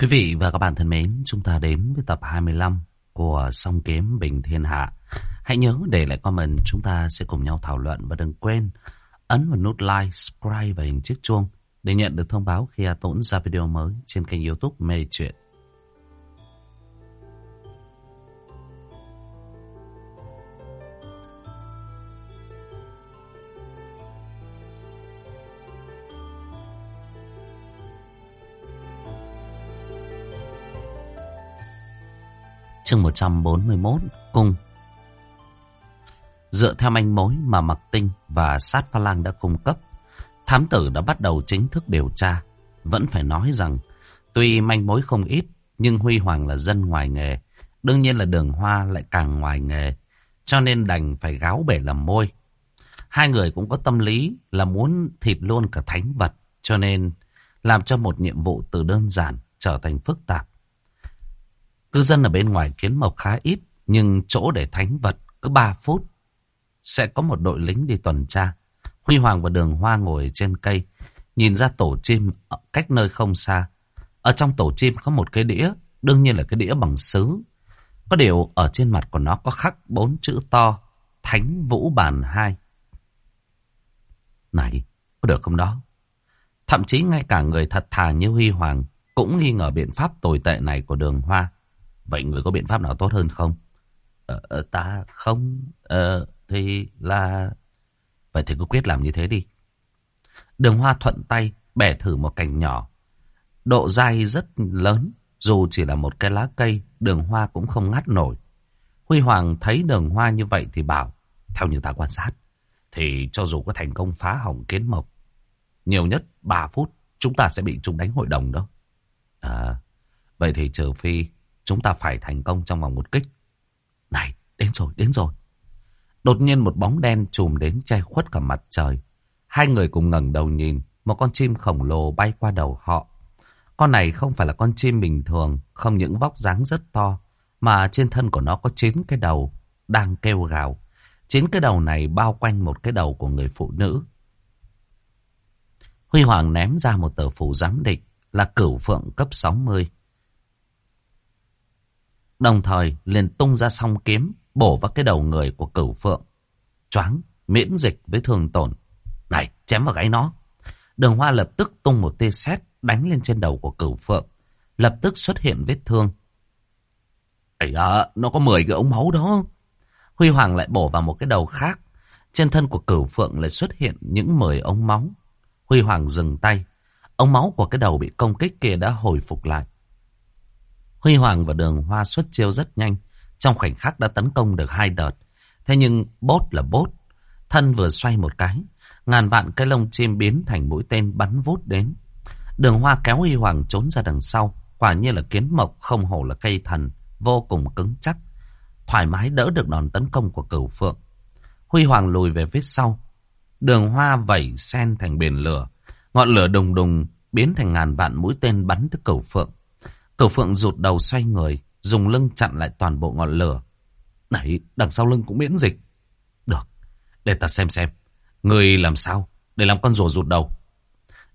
Quý vị và các bạn thân mến, chúng ta đến với tập 25 của Song Kiếm Bình Thiên Hạ. Hãy nhớ để lại comment, chúng ta sẽ cùng nhau thảo luận và đừng quên ấn vào nút like, subscribe và hình chiếc chuông để nhận được thông báo khi A Tốn ra video mới trên kênh youtube Mê Chuyện. Chương 141 Cung Dựa theo manh mối mà Mặc Tinh và Sát Pha Lang đã cung cấp, thám tử đã bắt đầu chính thức điều tra. Vẫn phải nói rằng, tuy manh mối không ít, nhưng Huy Hoàng là dân ngoài nghề. Đương nhiên là đường hoa lại càng ngoài nghề, cho nên đành phải gáo bể làm môi. Hai người cũng có tâm lý là muốn thịt luôn cả thánh vật, cho nên làm cho một nhiệm vụ từ đơn giản trở thành phức tạp. Cư dân ở bên ngoài kiến mộc khá ít, nhưng chỗ để thánh vật cứ 3 phút sẽ có một đội lính đi tuần tra. Huy Hoàng và Đường Hoa ngồi trên cây, nhìn ra tổ chim cách nơi không xa. Ở trong tổ chim có một cái đĩa, đương nhiên là cái đĩa bằng sứ. Có điều ở trên mặt của nó có khắc bốn chữ to, Thánh Vũ Bàn hai. Này, có được không đó? Thậm chí ngay cả người thật thà như Huy Hoàng cũng nghi ngờ biện pháp tồi tệ này của Đường Hoa. Vậy người có biện pháp nào tốt hơn không? Ờ, ờ, ta không, ờ, thì là... Vậy thì cứ quyết làm như thế đi. Đường hoa thuận tay, bẻ thử một cành nhỏ. Độ dai rất lớn, dù chỉ là một cái lá cây, đường hoa cũng không ngắt nổi. Huy Hoàng thấy đường hoa như vậy thì bảo, theo như ta quan sát, thì cho dù có thành công phá hỏng kiến mộc, nhiều nhất 3 phút chúng ta sẽ bị chúng đánh hội đồng đâu. À, vậy thì trừ phi Chúng ta phải thành công trong vòng một kích. Này, đến rồi, đến rồi. Đột nhiên một bóng đen trùm đến che khuất cả mặt trời. Hai người cùng ngẩng đầu nhìn, một con chim khổng lồ bay qua đầu họ. Con này không phải là con chim bình thường, không những vóc dáng rất to, mà trên thân của nó có chín cái đầu đang kêu gào. Chín cái đầu này bao quanh một cái đầu của người phụ nữ. Huy Hoàng ném ra một tờ phủ giám định là cửu phượng cấp 60. Đồng thời liền tung ra song kiếm bổ vào cái đầu người của cửu phượng. Choáng, miễn dịch với thương tổn. Này, chém vào gáy nó. Đường hoa lập tức tung một tia sét đánh lên trên đầu của cửu phượng. Lập tức xuất hiện vết thương. Ấy à, nó có 10 cái ống máu đó. Huy Hoàng lại bổ vào một cái đầu khác. Trên thân của cửu phượng lại xuất hiện những 10 ống máu. Huy Hoàng dừng tay. Ống máu của cái đầu bị công kích kia đã hồi phục lại. Huy Hoàng và Đường Hoa xuất chiêu rất nhanh. Trong khoảnh khắc đã tấn công được hai đợt. Thế nhưng bốt là bốt. Thân vừa xoay một cái. Ngàn vạn cái lông chim biến thành mũi tên bắn vút đến. Đường Hoa kéo Huy Hoàng trốn ra đằng sau. Quả như là kiến mộc không hổ là cây thần. Vô cùng cứng chắc. Thoải mái đỡ được đòn tấn công của cửu phượng. Huy Hoàng lùi về phía sau. Đường Hoa vẩy sen thành biển lửa. Ngọn lửa đùng đùng biến thành ngàn vạn mũi tên bắn tới cửu phượng. Cửu phượng rụt đầu xoay người, dùng lưng chặn lại toàn bộ ngọn lửa. Này, đằng sau lưng cũng miễn dịch. Được, để ta xem xem. Người làm sao để làm con rùa rụt đầu.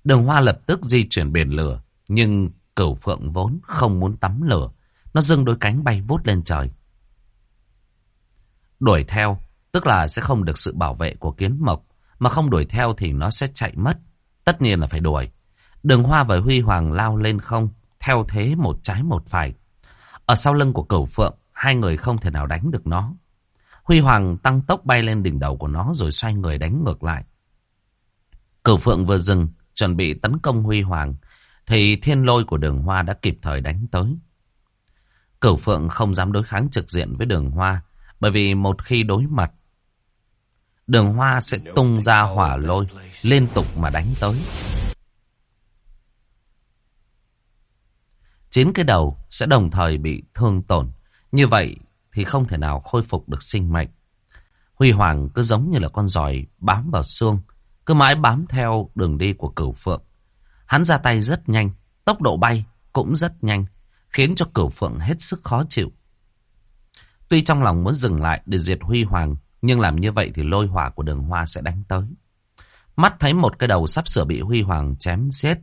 Đường hoa lập tức di chuyển biển lửa, nhưng cửu phượng vốn không muốn tắm lửa. Nó dưng đôi cánh bay vút lên trời. Đuổi theo, tức là sẽ không được sự bảo vệ của kiến mộc. Mà không đuổi theo thì nó sẽ chạy mất. Tất nhiên là phải đuổi. Đường hoa và Huy Hoàng lao lên không theo thế một trái một phải. Ở sau lưng của cửu phượng, hai người không thể nào đánh được nó. Huy Hoàng tăng tốc bay lên đỉnh đầu của nó rồi xoay người đánh ngược lại. Cửu phượng vừa dừng, chuẩn bị tấn công Huy Hoàng, thì thiên lôi của đường hoa đã kịp thời đánh tới. Cửu phượng không dám đối kháng trực diện với đường hoa, bởi vì một khi đối mặt, đường hoa sẽ tung ra hỏa lôi, liên tục mà đánh tới. Chín cái đầu sẽ đồng thời bị thương tổn. Như vậy thì không thể nào khôi phục được sinh mệnh. Huy Hoàng cứ giống như là con giòi bám vào xương, cứ mãi bám theo đường đi của cửu phượng. Hắn ra tay rất nhanh, tốc độ bay cũng rất nhanh, khiến cho cửu phượng hết sức khó chịu. Tuy trong lòng muốn dừng lại để diệt Huy Hoàng, nhưng làm như vậy thì lôi hỏa của đường hoa sẽ đánh tới. Mắt thấy một cái đầu sắp sửa bị Huy Hoàng chém giết,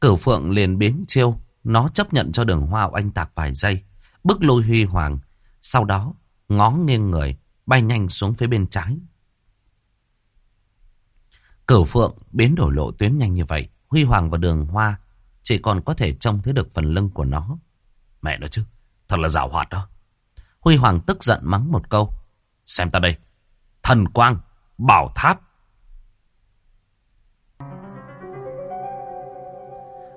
cửu phượng liền biến chiêu, nó chấp nhận cho đường hoa oanh tạc vài giây, bức lôi Huy Hoàng, sau đó ngó nghiêng người, bay nhanh xuống phía bên trái. Cửu Phượng biến đổi lộ tuyến nhanh như vậy, Huy Hoàng và đường hoa chỉ còn có thể trông thấy được phần lưng của nó. Mẹ nói chứ, thật là rào hoạt đó. Huy Hoàng tức giận mắng một câu. Xem ta đây, thần quang, bảo tháp.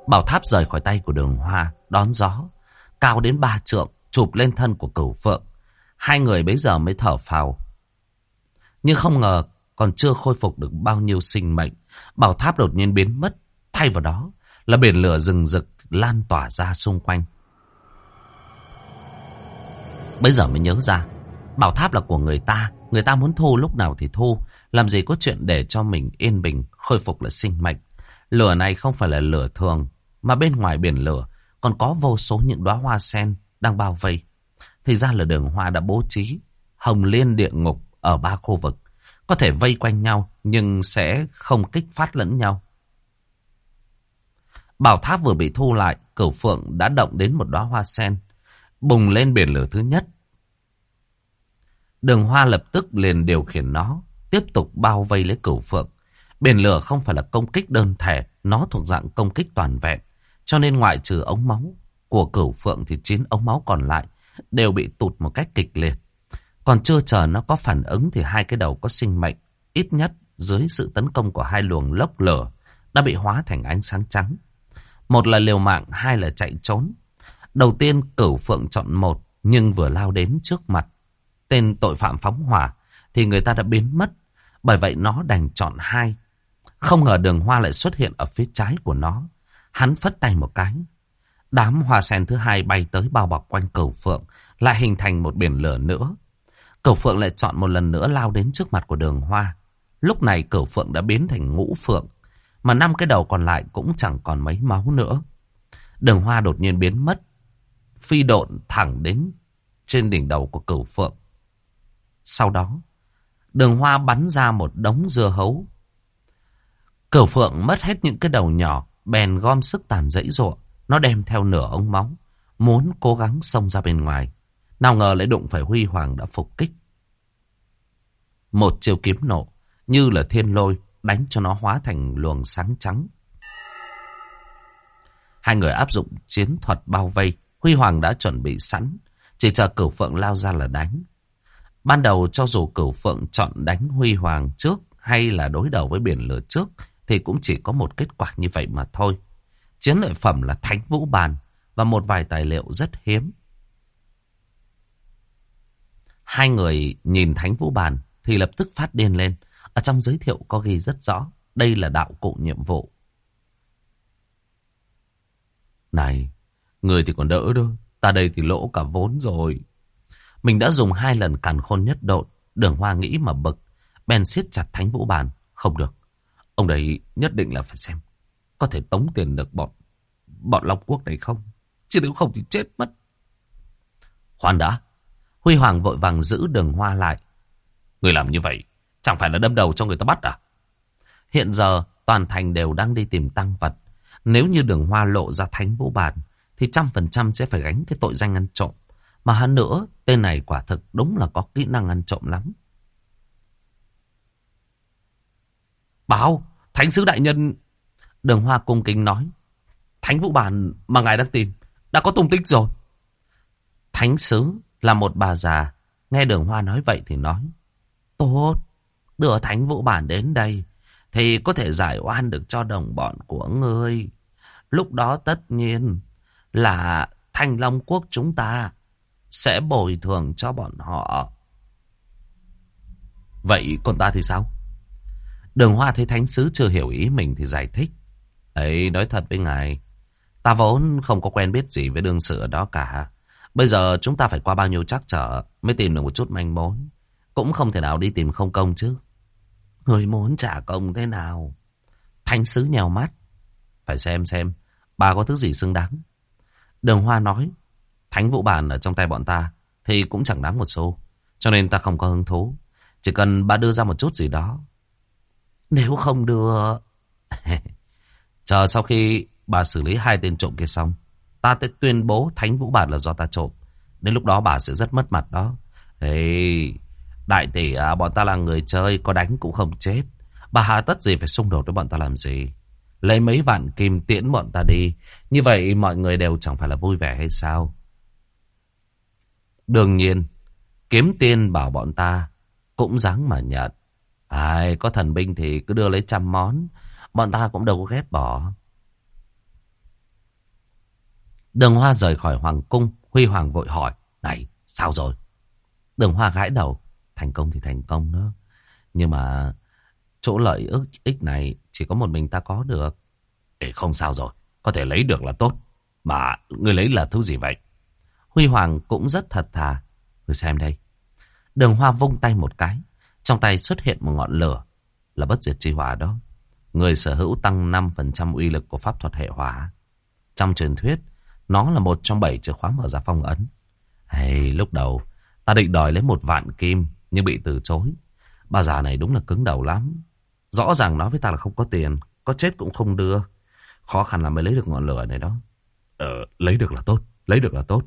Bảo tháp rời khỏi tay của đường hoa, đón gió, cao đến ba trượng, chụp lên thân của cửu phượng. Hai người bấy giờ mới thở phào. Nhưng không ngờ còn chưa khôi phục được bao nhiêu sinh mệnh. Bảo tháp đột nhiên biến mất, thay vào đó là biển lửa rừng rực lan tỏa ra xung quanh. Bây giờ mới nhớ ra, bảo tháp là của người ta, người ta muốn thu lúc nào thì thu, làm gì có chuyện để cho mình yên bình, khôi phục lại sinh mệnh. Lửa này không phải là lửa thường, mà bên ngoài biển lửa còn có vô số những đóa hoa sen đang bao vây. Thì ra là đường hoa đã bố trí hồng liên địa ngục ở ba khu vực. Có thể vây quanh nhau nhưng sẽ không kích phát lẫn nhau. Bảo tháp vừa bị thu lại, cửu phượng đã động đến một đóa hoa sen, bùng lên biển lửa thứ nhất. Đường hoa lập tức liền điều khiển nó, tiếp tục bao vây lấy cửu phượng. Biển lửa không phải là công kích đơn thể, nó thuộc dạng công kích toàn vẹn. Cho nên ngoại trừ ống máu của cửu phượng thì chín ống máu còn lại đều bị tụt một cách kịch liệt. Còn chưa chờ nó có phản ứng thì hai cái đầu có sinh mệnh, ít nhất dưới sự tấn công của hai luồng lốc lửa đã bị hóa thành ánh sáng trắng. Một là liều mạng, hai là chạy trốn. Đầu tiên cửu phượng chọn một, nhưng vừa lao đến trước mặt. Tên tội phạm phóng hỏa thì người ta đã biến mất. Bởi vậy nó đành chọn hai. Không ngờ đường hoa lại xuất hiện ở phía trái của nó. Hắn phất tay một cái. Đám hoa sen thứ hai bay tới bao bọc quanh cầu phượng, lại hình thành một biển lửa nữa. Cầu phượng lại chọn một lần nữa lao đến trước mặt của đường hoa. Lúc này cầu phượng đã biến thành ngũ phượng, mà năm cái đầu còn lại cũng chẳng còn mấy máu nữa. Đường hoa đột nhiên biến mất, phi độn thẳng đến trên đỉnh đầu của cửu phượng. Sau đó, đường hoa bắn ra một đống dưa hấu. Cửu phượng mất hết những cái đầu nhỏ, bèn gom sức tàn dãy ruộng. Nó đem theo nửa ống móng muốn cố gắng xông ra bên ngoài. Nào ngờ lại đụng phải Huy Hoàng đã phục kích. Một chiều kiếm nộ như là thiên lôi, đánh cho nó hóa thành luồng sáng trắng. Hai người áp dụng chiến thuật bao vây, Huy Hoàng đã chuẩn bị sẵn, chỉ chờ cửu phượng lao ra là đánh. Ban đầu cho dù cửu phượng chọn đánh Huy Hoàng trước hay là đối đầu với biển lửa trước, thì cũng chỉ có một kết quả như vậy mà thôi. Chiến lợi phẩm là thánh vũ bàn và một vài tài liệu rất hiếm. Hai người nhìn thánh vũ bàn thì lập tức phát điên lên. Ở trong giới thiệu có ghi rất rõ, đây là đạo cụ nhiệm vụ. Này, người thì còn đỡ đâu, ta đây thì lỗ cả vốn rồi. Mình đã dùng hai lần càn khôn nhất độn, đường hoa nghĩ mà bực, bèn siết chặt thánh vũ bàn. Không được, ông đấy nhất định là phải xem, có thể tống tiền được bọn, bọn Long Quốc này không? Chứ nếu không thì chết mất. Khoan đã, Huy Hoàng vội vàng giữ đường hoa lại. Người làm như vậy Chẳng phải là đâm đầu cho người ta bắt à? Hiện giờ toàn thành đều đang đi tìm tăng vật. Nếu như đường hoa lộ ra thánh vũ bản thì trăm phần trăm sẽ phải gánh cái tội danh ăn trộm. Mà hơn nữa, tên này quả thực đúng là có kỹ năng ăn trộm lắm. Báo, thánh sứ đại nhân... Đường hoa cung kính nói. Thánh vũ bản mà ngài đang tìm đã có tung tích rồi. Thánh sứ là một bà già. Nghe đường hoa nói vậy thì nói. Tốt, đưa thánh vũ bản đến đây, thì có thể giải oan được cho đồng bọn của ngươi. Lúc đó tất nhiên là thanh long quốc chúng ta sẽ bồi thường cho bọn họ. Vậy còn ta thì sao? Đường Hoa thấy thánh sứ chưa hiểu ý mình thì giải thích. Ấy, nói thật với ngài, ta vốn không có quen biết gì với đương sự ở đó cả. Bây giờ chúng ta phải qua bao nhiêu trắc trở mới tìm được một chút manh mối. Cũng không thể nào đi tìm không công chứ. Người muốn trả công thế nào? thánh sứ nhèo mắt. Phải xem xem, bà có thứ gì xứng đáng. Đường Hoa nói, thánh vũ bàn ở trong tay bọn ta thì cũng chẳng đáng một xu. Cho nên ta không có hứng thú. Chỉ cần bà đưa ra một chút gì đó. Nếu không đưa... Chờ sau khi bà xử lý hai tên trộm kia xong, ta sẽ tuyên bố thánh vũ bản là do ta trộm. Đến lúc đó bà sẽ rất mất mặt đó. Ê, đại tỷ à, bọn ta là người chơi, có đánh cũng không chết. Bà hà tất gì phải xung đột với bọn ta làm gì? Lấy mấy vạn kim tiễn bọn ta đi. Như vậy mọi người đều chẳng phải là vui vẻ hay sao? Đương nhiên, kiếm tiền bảo bọn ta cũng dáng mà nhận. Ai, có thần binh thì cứ đưa lấy trăm món. Bọn ta cũng đâu có ghét bỏ. Đường Hoa rời khỏi Hoàng Cung. Huy Hoàng vội hỏi. Này, sao rồi? Đường Hoa gãi đầu. Thành công thì thành công đó. Nhưng mà chỗ lợi ức ích này chỉ có một mình ta có được. Ê, không sao rồi. Có thể lấy được là tốt. Mà người lấy là thứ gì vậy? Huy Hoàng cũng rất thật thà. Người xem đây. Đường Hoa vung tay một cái. Trong tay xuất hiện một ngọn lửa. Là bất diệt chi hỏa đó. Người sở hữu tăng 5% uy lực của pháp thuật hệ hỏa. Trong truyền thuyết, nó là một trong bảy chìa khóa mở ra phong ấn. Hay lúc đầu, ta định đòi lấy một vạn kim, nhưng bị từ chối. Bà già này đúng là cứng đầu lắm. Rõ ràng nói với ta là không có tiền, có chết cũng không đưa. Khó khăn là mới lấy được ngọn lửa này đó. Ờ, lấy được là tốt, lấy được là tốt.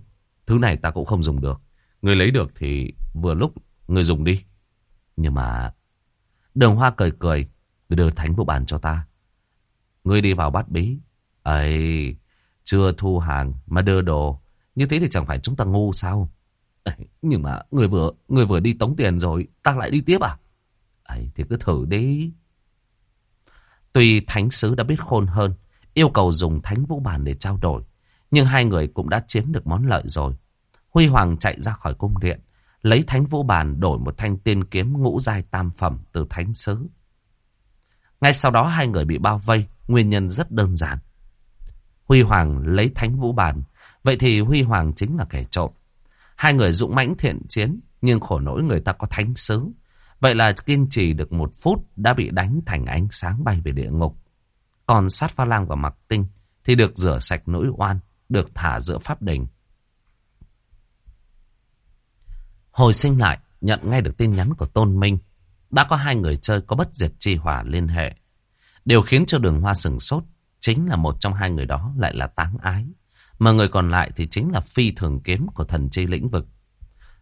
Thứ này ta cũng không dùng được. Người lấy được thì vừa lúc người dùng đi. Nhưng mà... Đường Hoa cười cười, đưa thánh vũ bàn cho ta. Ngươi đi vào bát bí. ấy chưa thu hàng mà đưa đồ. Như thế thì chẳng phải chúng ta ngu sao? nhưng mà người vừa người vừa đi tống tiền rồi, ta lại đi tiếp à? ấy thì cứ thử đi. Tuy thánh sứ đã biết khôn hơn, yêu cầu dùng thánh vũ bàn để trao đổi. Nhưng hai người cũng đã chiếm được món lợi rồi. Huy Hoàng chạy ra khỏi cung điện, lấy thánh vũ bàn đổi một thanh tiên kiếm ngũ giai tam phẩm từ thánh sứ. Ngay sau đó hai người bị bao vây, nguyên nhân rất đơn giản. Huy Hoàng lấy thánh vũ bàn, vậy thì Huy Hoàng chính là kẻ trộm. Hai người dũng mãnh thiện chiến, nhưng khổ nỗi người ta có thánh sứ. Vậy là kiên trì được một phút đã bị đánh thành ánh sáng bay về địa ngục. Còn sát pha lang và mặc tinh thì được rửa sạch nỗi oan, được thả giữa pháp đình. Hồi sinh lại, nhận ngay được tin nhắn của Tôn Minh. Đã có hai người chơi có bất diệt chi hỏa liên hệ. Điều khiến cho đường hoa sừng sốt chính là một trong hai người đó lại là táng ái. Mà người còn lại thì chính là phi thường kiếm của thần chi lĩnh vực.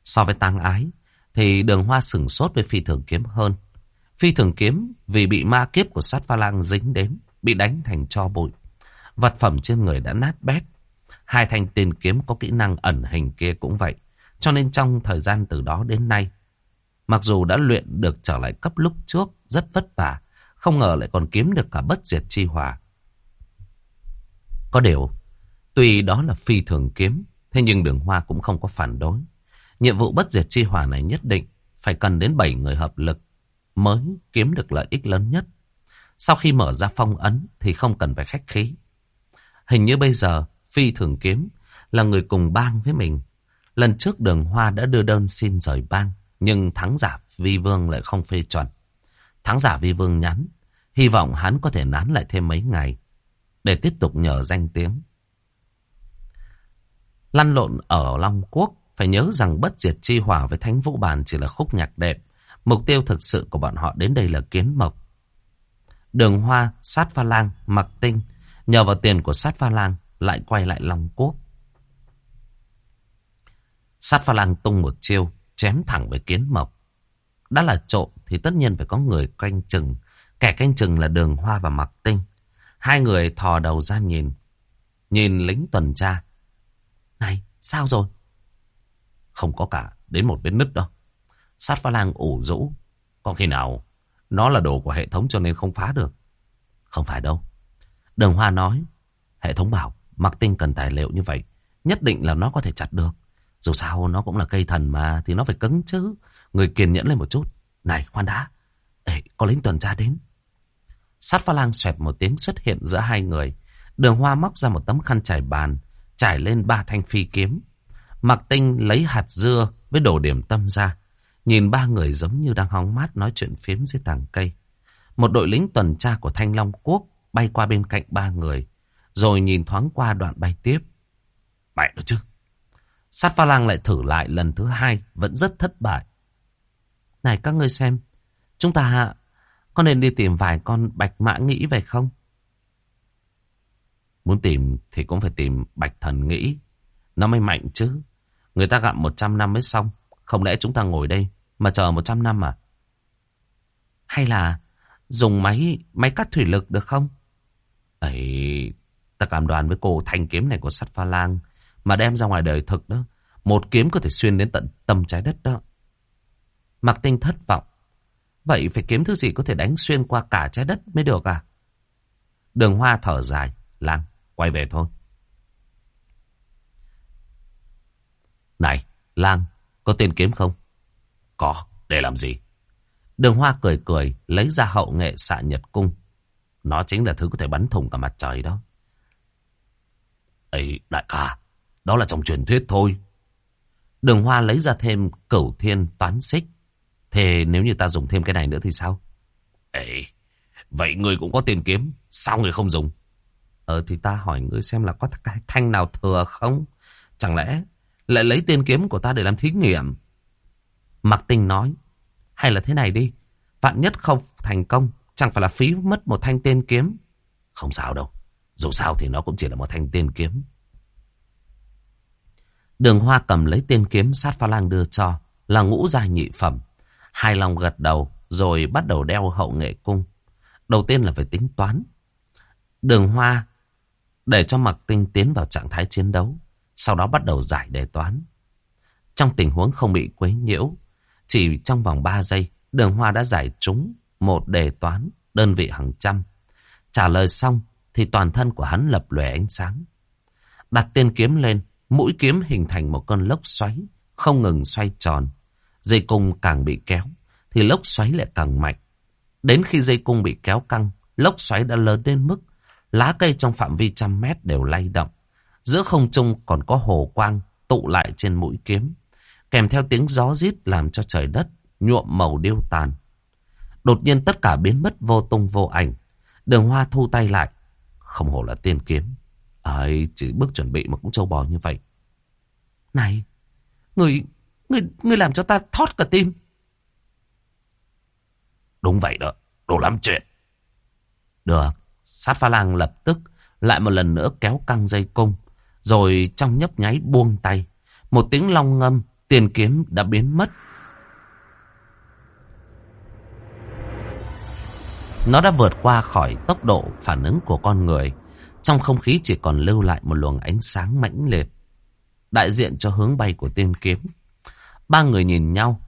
So với táng ái thì đường hoa sừng sốt với phi thường kiếm hơn. Phi thường kiếm vì bị ma kiếp của sát pha lang dính đến, bị đánh thành cho bụi. Vật phẩm trên người đã nát bét. Hai thanh tiền kiếm có kỹ năng ẩn hình kia cũng vậy. Cho nên trong thời gian từ đó đến nay, mặc dù đã luyện được trở lại cấp lúc trước rất vất vả, không ngờ lại còn kiếm được cả bất diệt chi hòa. Có điều, tuy đó là phi thường kiếm, thế nhưng đường hoa cũng không có phản đối. Nhiệm vụ bất diệt chi hỏa này nhất định phải cần đến 7 người hợp lực mới kiếm được lợi ích lớn nhất. Sau khi mở ra phong ấn thì không cần phải khách khí. Hình như bây giờ phi thường kiếm là người cùng bang với mình. Lần trước đường hoa đã đưa đơn xin rời bang, nhưng thắng giả vi vương lại không phê chuẩn. Thắng giả vi vương nhắn, hy vọng hắn có thể nán lại thêm mấy ngày để tiếp tục nhờ danh tiếng. Lăn lộn ở Long Quốc, phải nhớ rằng bất diệt chi hỏa với Thánh Vũ Bàn chỉ là khúc nhạc đẹp. Mục tiêu thực sự của bọn họ đến đây là kiến mộc. Đường Hoa, Sát Pha Lang, Mặc Tinh, nhờ vào tiền của Sát Pha Lang lại quay lại Long Quốc. Sát Pha Lang tung một chiêu, chém thẳng về kiến mộc. Đã là trộm thì tất nhiên phải có người canh chừng. Kẻ canh chừng là Đường Hoa và Mặc Tinh. Hai người thò đầu ra nhìn. Nhìn lính tuần tra. Này, sao rồi? Không có cả, đến một vết nứt đâu. Sát pha lang ủ rũ. Có khi nào nó là đồ của hệ thống cho nên không phá được? Không phải đâu. Đường Hoa nói, hệ thống bảo mặc tinh cần tài liệu như vậy. Nhất định là nó có thể chặt được. Dù sao nó cũng là cây thần mà thì nó phải cứng chứ. Người kiên nhẫn lên một chút. Này, khoan đã. Ê, có lính tuần tra đến. Sát pha lang xoẹt một tiếng xuất hiện giữa hai người. Đường hoa móc ra một tấm khăn trải bàn, trải lên ba thanh phi kiếm. Mặc tinh lấy hạt dưa với đồ điểm tâm ra. Nhìn ba người giống như đang hóng mát nói chuyện phiếm dưới tàng cây. Một đội lính tuần tra của Thanh Long Quốc bay qua bên cạnh ba người. Rồi nhìn thoáng qua đoạn bay tiếp. Mẹ đó chứ. Sát pha lang lại thử lại lần thứ hai. Vẫn rất thất bại. Này các ngươi xem. Chúng ta có nên đi tìm vài con bạch mã nghĩ về không? Muốn tìm thì cũng phải tìm bạch thần nghĩ. Nó mới mạnh chứ. Người ta gặm 100 năm mới xong. Không lẽ chúng ta ngồi đây mà chờ 100 năm à? Hay là dùng máy máy cắt thủy lực được không? Ấy, ta cảm đoàn với cô thanh kiếm này của sắt pha lang mà đem ra ngoài đời thực đó. Một kiếm có thể xuyên đến tận tâm trái đất đó. Mạc Tinh thất vọng. Vậy phải kiếm thứ gì có thể đánh xuyên qua cả trái đất mới được à? Đường Hoa thở dài. Lang, quay về thôi. Này, Lang, có tiền kiếm không? Có, để làm gì? Đường Hoa cười cười, lấy ra hậu nghệ xạ nhật cung. Nó chính là thứ có thể bắn thủng cả mặt trời đó. Ấy, đại ca, đó là trong truyền thuyết thôi. Đường Hoa lấy ra thêm cửu thiên toán xích. Thế nếu như ta dùng thêm cái này nữa thì sao? Ê, vậy người cũng có tiền kiếm, sao người không dùng? Ờ thì ta hỏi ngươi xem là có cái thanh nào thừa không? Chẳng lẽ lại lấy tiền kiếm của ta để làm thí nghiệm? Mặc tình nói, hay là thế này đi, vạn nhất không thành công, chẳng phải là phí mất một thanh tên kiếm. Không sao đâu, dù sao thì nó cũng chỉ là một thanh tên kiếm. Đường Hoa cầm lấy tiên kiếm sát pha lang đưa cho, là ngũ giai nhị phẩm. Hai lòng gật đầu, rồi bắt đầu đeo hậu nghệ cung. Đầu tiên là phải tính toán. Đường Hoa để cho Mạc Tinh tiến vào trạng thái chiến đấu, sau đó bắt đầu giải đề toán. Trong tình huống không bị quấy nhiễu, chỉ trong vòng 3 giây, Đường Hoa đã giải trúng một đề toán, đơn vị hàng trăm. Trả lời xong thì toàn thân của hắn lập lòe ánh sáng. Đặt tiên kiếm lên, mũi kiếm hình thành một con lốc xoáy, không ngừng xoay tròn. Dây cung càng bị kéo, thì lốc xoáy lại càng mạnh. Đến khi dây cung bị kéo căng, lốc xoáy đã lớn đến mức lá cây trong phạm vi trăm mét đều lay động. Giữa không trung còn có hồ quang tụ lại trên mũi kiếm, kèm theo tiếng gió rít làm cho trời đất nhuộm màu điêu tàn. Đột nhiên tất cả biến mất vô tung vô ảnh. Đường hoa thu tay lại. Không hổ là tiên kiếm. Ấy, chỉ bước chuẩn bị mà cũng trâu bò như vậy. Này, người, người, người làm cho ta thót cả tim. Đúng vậy đó, đồ lắm chuyện. Được, sát pha lang lập tức lại một lần nữa kéo căng dây cung. Rồi trong nhấp nháy buông tay. Một tiếng long ngâm, tiền kiếm đã biến mất. Nó đã vượt qua khỏi tốc độ phản ứng của con người. Trong không khí chỉ còn lưu lại một luồng ánh sáng mãnh liệt. Đại diện cho hướng bay của tiên kiếm. Ba người nhìn nhau.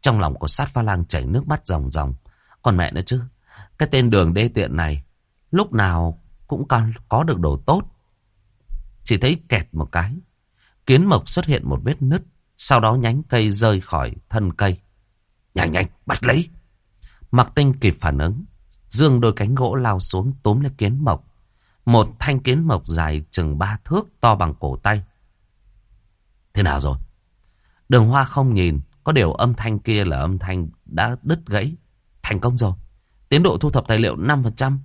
Trong lòng của sát pha lang chảy nước mắt ròng ròng. Còn mẹ nữa chứ. Cái tên đường đê tiện này. Lúc nào cũng còn có được đồ tốt. Chỉ thấy kẹt một cái. Kiến mộc xuất hiện một vết nứt. Sau đó nhánh cây rơi khỏi thân cây. Nhanh nhanh, bắt lấy. Mặc tinh kịp phản ứng. Dương đôi cánh gỗ lao xuống túm lấy kiến mộc. Một thanh kiến mộc dài chừng ba thước to bằng cổ tay. Thế nào rồi? Đường hoa không nhìn. Có điều âm thanh kia là âm thanh đã đứt gãy. Thành công rồi. Tiến độ thu thập tài liệu 5%.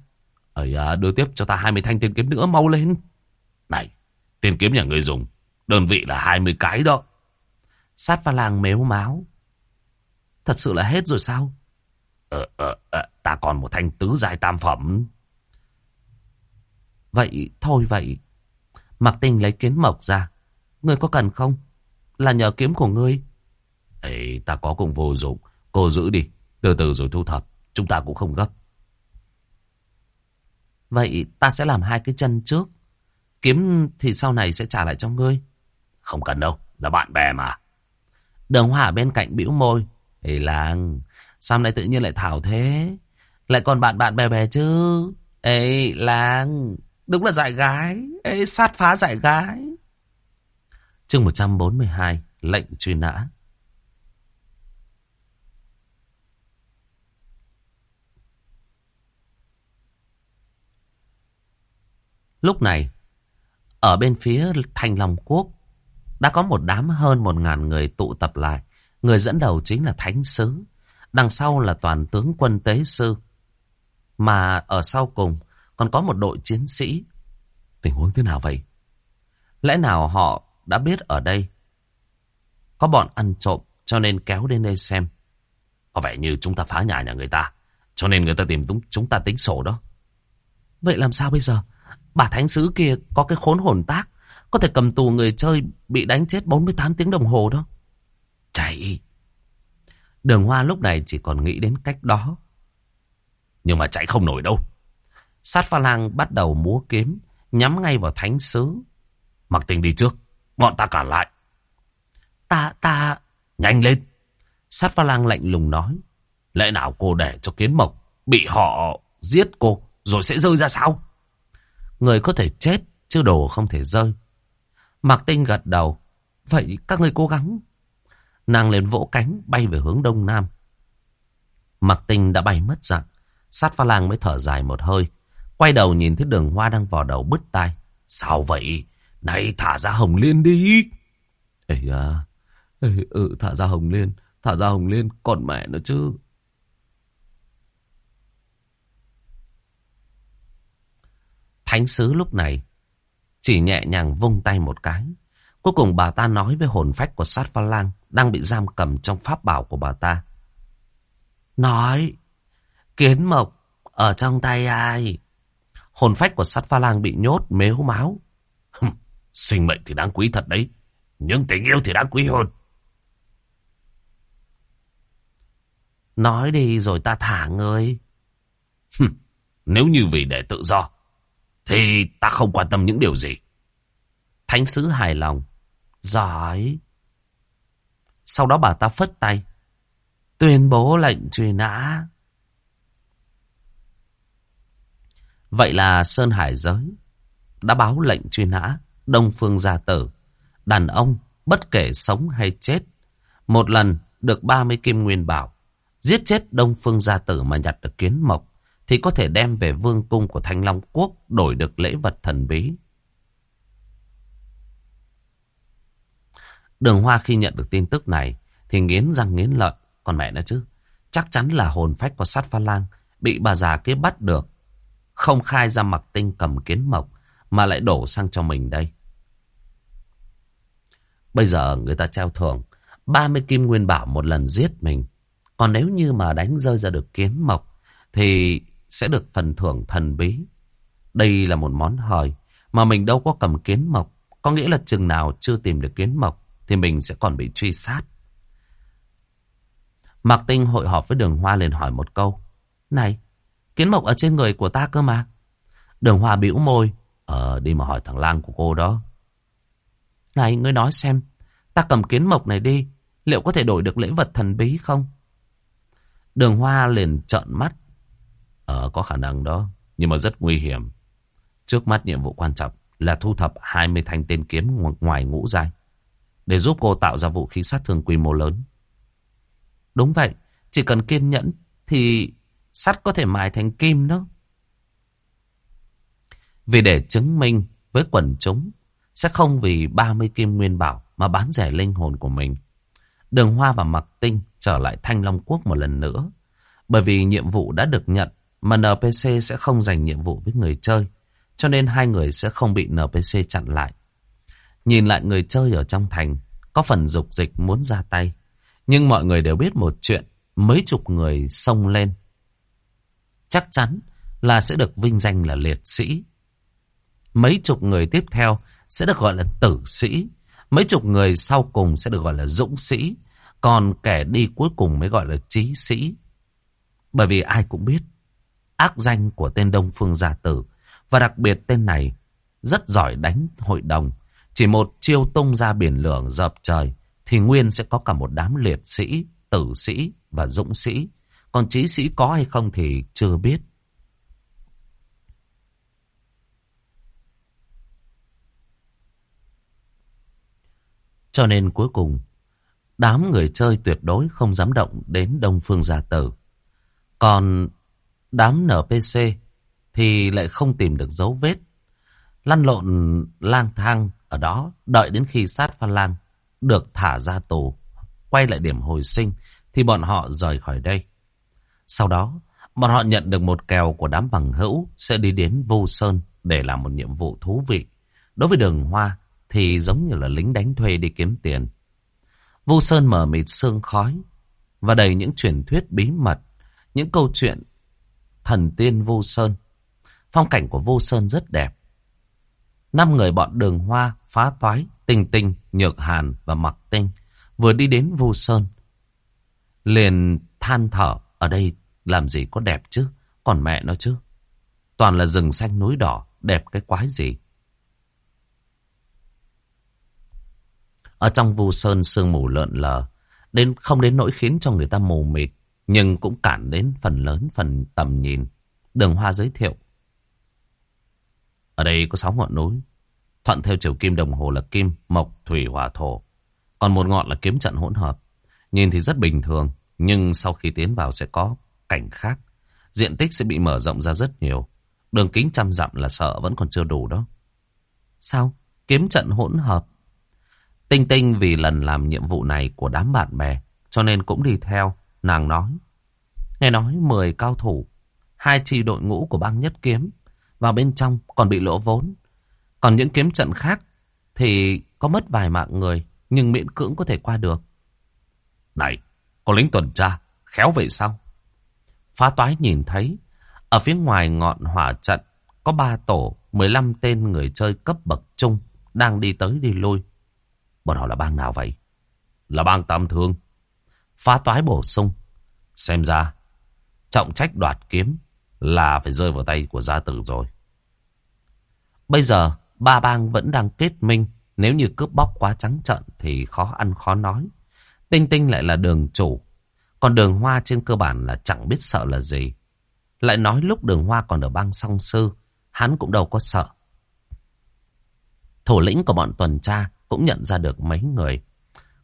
Ấy à, đưa tiếp cho ta 20 thanh tiền kiếm nữa mau lên. Này, tiền kiếm nhà người dùng. Đơn vị là 20 cái đó. Sát pha làng mếu máu. Thật sự là hết rồi sao? Ờ, ờ, ờ, ta còn một thanh tứ dài tam phẩm. Vậy, thôi vậy. Mặc tình lấy kiến mộc ra. Ngươi có cần không? Là nhờ kiếm của ngươi. Ê, ta có cùng vô dụng. Cô giữ đi. Từ từ rồi thu thập. Chúng ta cũng không gấp. Vậy ta sẽ làm hai cái chân trước. Kiếm thì sau này sẽ trả lại cho ngươi. Không cần đâu. Là bạn bè mà. Đường Hòa bên cạnh bĩu môi. Ê làng, sao lại tự nhiên lại thảo thế? Lại còn bạn bạn bè bè chứ? Ê làng, đúng là giải gái. Ê sát phá giải gái. Chương 142, lệnh truy nã. Lúc này, ở bên phía Thanh Long Quốc, đã có một đám hơn một ngàn người tụ tập lại. Người dẫn đầu chính là Thánh Sứ. Đằng sau là toàn tướng quân tế sư. Mà ở sau cùng còn có một đội chiến sĩ. Tình huống thế nào vậy? Lẽ nào họ đã biết ở đây có bọn ăn trộm, cho nên kéo đến đây xem. Có vẻ như chúng ta phá nhà nhà người ta. Cho nên người ta tìm chúng ta tính sổ đó. Vậy làm sao bây giờ? bà thánh sứ kia có cái khốn hồn tác. Có thể cầm tù người chơi bị đánh chết 48 tiếng đồng hồ đó. Chạy. Đường Hoa lúc này chỉ còn nghĩ đến cách đó. Nhưng mà chạy không nổi đâu. Sát pha lang bắt đầu múa kiếm, nhắm ngay vào thánh sứ. Mặc tình đi trước, bọn ta cản lại. Ta, ta... Nhanh lên. Sát pha lang lạnh lùng nói. Lẽ nào cô để cho kiến mộc bị họ giết cô rồi sẽ rơi ra sao? Người có thể chết, chứ đồ không thể rơi. Mạc Tinh gật đầu. Vậy các người cố gắng. Nàng lên vỗ cánh bay về hướng đông nam. Mạc Tinh đã bay mất dạng. Sát pha lang mới thở dài một hơi. Quay đầu nhìn thấy đường hoa đang vò đầu bứt tai. Sao vậy? Này thả ra Hồng Liên đi. Ê à, ê, ừ, thả ra Hồng Liên. Thả ra Hồng Liên, còn mẹ nữa chứ. Thánh sứ lúc này chỉ nhẹ nhàng vung tay một cái. Cuối cùng bà ta nói với hồn phách của sát pha lang đang bị giam cầm trong pháp bảo của bà ta. Nói, kiến mộc ở trong tay ai? Hồn phách của sát pha lang bị nhốt mếu máu. Sinh mệnh thì đáng quý thật đấy, nhưng tình yêu thì đáng quý hơn. Nói đi rồi ta thả ngươi. Nếu như vì để tự do, thì ta không quan tâm những điều gì. Thánh sứ hài lòng. Giỏi. Sau đó bà ta phất tay. Tuyên bố lệnh truy nã. Vậy là Sơn Hải Giới đã báo lệnh truy nã Đông Phương Gia Tử. Đàn ông, bất kể sống hay chết, một lần được 30 kim nguyên bảo. Giết chết Đông Phương Gia Tử mà nhặt được kiến mộc thì có thể đem về vương cung của Thanh Long Quốc đổi được lễ vật thần bí. Đường Hoa khi nhận được tin tức này thì nghiến răng nghiến lợi. Còn mẹ nữa chứ, chắc chắn là hồn phách của sát pha lang bị bà già kia bắt được. Không khai ra mặc tinh cầm kiến mộc mà lại đổ sang cho mình đây. Bây giờ người ta treo thưởng 30 kim nguyên bảo một lần giết mình. Còn nếu như mà đánh rơi ra được kiến mộc thì sẽ được phần thưởng thần bí. Đây là một món hời mà mình đâu có cầm kiến mộc. Có nghĩa là chừng nào chưa tìm được kiến mộc thì mình sẽ còn bị truy sát. Mạc Tinh hội họp với Đường Hoa liền hỏi một câu. Này, kiến mộc ở trên người của ta cơ mà. Đường Hoa bĩu môi. Ờ, đi mà hỏi thằng lang của cô đó. Này, ngươi nói xem, ta cầm kiến mộc này đi, liệu có thể đổi được lễ vật thần bí không? Đường Hoa liền trợn mắt, Ờ, có khả năng đó, nhưng mà rất nguy hiểm. Trước mắt nhiệm vụ quan trọng là thu thập 20 thanh tên kiếm ngoài ngũ giai để giúp cô tạo ra vũ khí sát thương quy mô lớn. Đúng vậy, chỉ cần kiên nhẫn thì sắt có thể mài thành kim đó. Vì để chứng minh với quần chúng sẽ không vì 30 kim nguyên bảo mà bán rẻ linh hồn của mình. Đường Hoa và Mặc Tinh trở lại Thanh Long Quốc một lần nữa. Bởi vì nhiệm vụ đã được nhận mà NPC sẽ không dành nhiệm vụ với người chơi. Cho nên hai người sẽ không bị NPC chặn lại. Nhìn lại người chơi ở trong thành, có phần dục dịch muốn ra tay. Nhưng mọi người đều biết một chuyện, mấy chục người xông lên. Chắc chắn là sẽ được vinh danh là liệt sĩ. Mấy chục người tiếp theo sẽ được gọi là tử sĩ. Mấy chục người sau cùng sẽ được gọi là dũng sĩ. Còn kẻ đi cuối cùng mới gọi là trí sĩ. Bởi vì ai cũng biết ác danh của tên Đông Phương Gia Tử. Và đặc biệt tên này rất giỏi đánh hội đồng. Chỉ một chiêu tung ra biển lửa dập trời thì Nguyên sẽ có cả một đám liệt sĩ, tử sĩ và dũng sĩ. Còn trí sĩ có hay không thì chưa biết. Cho nên cuối cùng, đám người chơi tuyệt đối không dám động đến Đông Phương Gia Tử. Còn Đám NPC thì lại không tìm được dấu vết. Lăn lộn lang thang ở đó đợi đến khi sát phan lang được thả ra tù, quay lại điểm hồi sinh thì bọn họ rời khỏi đây. Sau đó, bọn họ nhận được một kèo của đám bằng hữu sẽ đi đến Vô Sơn để làm một nhiệm vụ thú vị. Đối với đường hoa thì giống như là lính đánh thuê đi kiếm tiền. Vô Sơn mở mịt sương khói và đầy những truyền thuyết bí mật, những câu chuyện thần tiên vô sơn. Phong cảnh của vô sơn rất đẹp. Năm người bọn đường hoa, phá toái, tinh tinh, nhược hàn và mặc tinh vừa đi đến vô sơn. Liền than thở, ở đây làm gì có đẹp chứ, còn mẹ nó chứ. Toàn là rừng xanh núi đỏ, đẹp cái quái gì. Ở trong vu sơn sương mù lợn lờ, đến không đến nỗi khiến cho người ta mù mịt, nhưng cũng cản đến phần lớn phần tầm nhìn. Đường Hoa giới thiệu. Ở đây có sáu ngọn núi, thuận theo chiều kim đồng hồ là kim, mộc, thủy, hỏa, thổ. Còn một ngọn là kiếm trận hỗn hợp. Nhìn thì rất bình thường, nhưng sau khi tiến vào sẽ có cảnh khác. Diện tích sẽ bị mở rộng ra rất nhiều. Đường kính trăm dặm là sợ vẫn còn chưa đủ đó. Sao? Kiếm trận hỗn hợp. Tinh Tinh vì lần làm nhiệm vụ này của đám bạn bè, cho nên cũng đi theo. Nàng nói, nghe nói 10 cao thủ, hai chi đội ngũ của băng nhất kiếm, vào bên trong còn bị lỗ vốn. Còn những kiếm trận khác thì có mất vài mạng người, nhưng miễn cưỡng có thể qua được. Này, có lính tuần tra, khéo vậy sao? Phá toái nhìn thấy, ở phía ngoài ngọn hỏa trận có ba tổ, 15 tên người chơi cấp bậc trung đang đi tới đi lui. Bọn họ là bang nào vậy? Là bang tam thương. Phá toái bổ sung. Xem ra, trọng trách đoạt kiếm là phải rơi vào tay của gia tử rồi. Bây giờ, ba bang vẫn đang kết minh. Nếu như cướp bóc quá trắng trợn thì khó ăn khó nói. Tinh Tinh lại là đường chủ. Còn đường hoa trên cơ bản là chẳng biết sợ là gì. Lại nói lúc đường hoa còn ở bang song sư, hắn cũng đâu có sợ. Thủ lĩnh của bọn tuần tra cũng nhận ra được mấy người.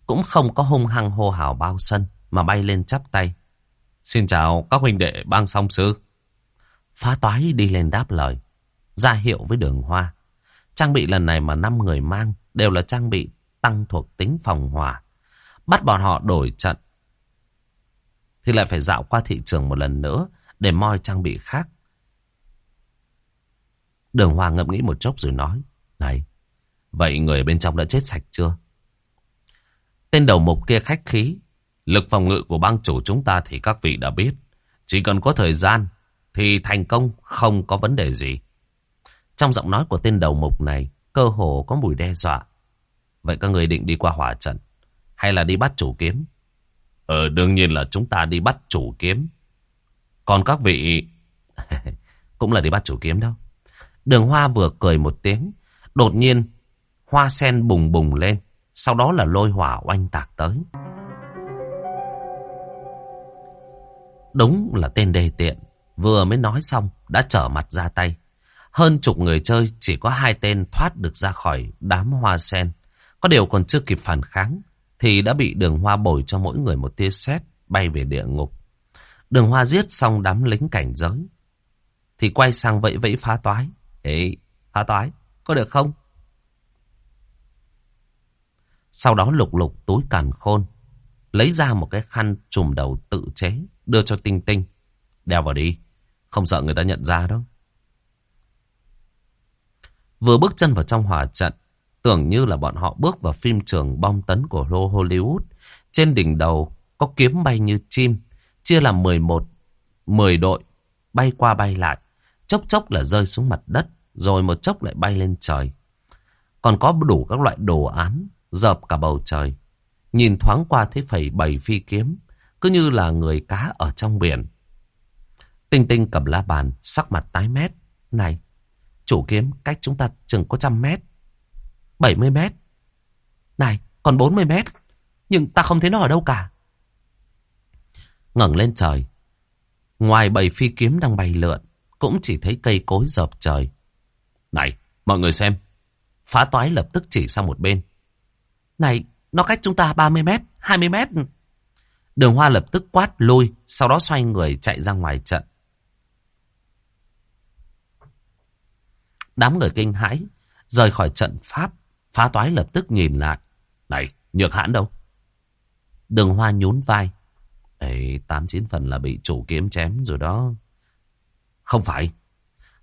Cũng không có hung hăng hô hào bao sân mà bay lên chắp tay. Xin chào các huynh đệ bang song sư. Phá toái đi lên đáp lời. Ra hiệu với đường hoa. Trang bị lần này mà năm người mang đều là trang bị tăng thuộc tính phòng hỏa. Bắt bọn họ đổi trận. Thì lại phải dạo qua thị trường một lần nữa để moi trang bị khác. Đường Hoa ngẫm nghĩ một chốc rồi nói. Này, vậy người bên trong đã chết sạch chưa? Tên đầu mục kia khách khí. Lực phòng ngự của bang chủ chúng ta thì các vị đã biết. Chỉ cần có thời gian thì thành công không có vấn đề gì. Trong giọng nói của tên đầu mục này, cơ hồ có mùi đe dọa. Vậy các người định đi qua hỏa trận, hay là đi bắt chủ kiếm? Ờ, đương nhiên là chúng ta đi bắt chủ kiếm. Còn các vị... cũng là đi bắt chủ kiếm đâu. Đường Hoa vừa cười một tiếng, đột nhiên hoa sen bùng bùng lên, sau đó là lôi hỏa oanh tạc tới. Đúng là tên đề tiện, vừa mới nói xong đã trở mặt ra tay. Hơn chục người chơi chỉ có hai tên thoát được ra khỏi đám hoa sen. Có điều còn chưa kịp phản kháng thì đã bị đường hoa bồi cho mỗi người một tia sét bay về địa ngục. Đường hoa giết xong đám lính cảnh giới. Thì quay sang vẫy vẫy phá toái. Ê, phá toái, có được không? Sau đó lục lục túi càn khôn. Lấy ra một cái khăn trùm đầu tự chế. Đưa cho Tinh Tinh. Đeo vào đi. Không sợ người ta nhận ra đâu. Vừa bước chân vào trong hỏa trận. Tưởng như là bọn họ bước vào phim trường bom tấn của Hollywood. Trên đỉnh đầu có kiếm bay như chim chia làm 11, 10 đội, bay qua bay lại, chốc chốc là rơi xuống mặt đất, rồi một chốc lại bay lên trời. Còn có đủ các loại đồ án, dợp cả bầu trời. Nhìn thoáng qua thấy phẩy bầy phi kiếm, cứ như là người cá ở trong biển. Tinh tinh cầm lá bàn, sắc mặt tái mét. Này, chủ kiếm cách chúng ta chừng có trăm mét. 70 mét. Này, còn 40 mét. Nhưng ta không thấy nó ở đâu cả ngẩng lên trời. Ngoài bầy phi kiếm đang bay lượn, cũng chỉ thấy cây cối dợp trời. Này, mọi người xem. Phá toái lập tức chỉ sang một bên. Này, nó cách chúng ta 30 mét, 20 mét. Đường hoa lập tức quát lui, sau đó xoay người chạy ra ngoài trận. Đám người kinh hãi, rời khỏi trận Pháp, phá toái lập tức nhìn lại. Này, nhược hãn đâu? Đường hoa nhún vai. Ê, tám chín phần là bị chủ kiếm chém rồi đó. Không phải.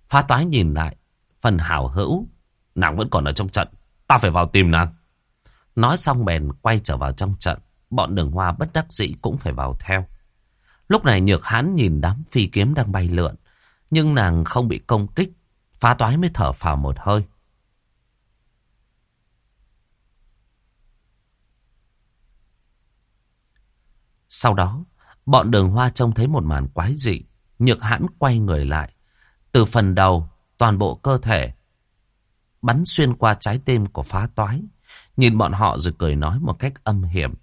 Phá toái nhìn lại. Phần hảo hữu. Nàng vẫn còn ở trong trận. Ta phải vào tìm nàng. Nói xong bèn quay trở vào trong trận. Bọn đường hoa bất đắc dĩ cũng phải vào theo. Lúc này nhược hán nhìn đám phi kiếm đang bay lượn. Nhưng nàng không bị công kích. Phá toái mới thở phào một hơi. Sau đó, bọn đường hoa trông thấy một màn quái dị. Nhược hãn quay người lại. Từ phần đầu, toàn bộ cơ thể bắn xuyên qua trái tim của phá toái. Nhìn bọn họ rồi cười nói một cách âm hiểm.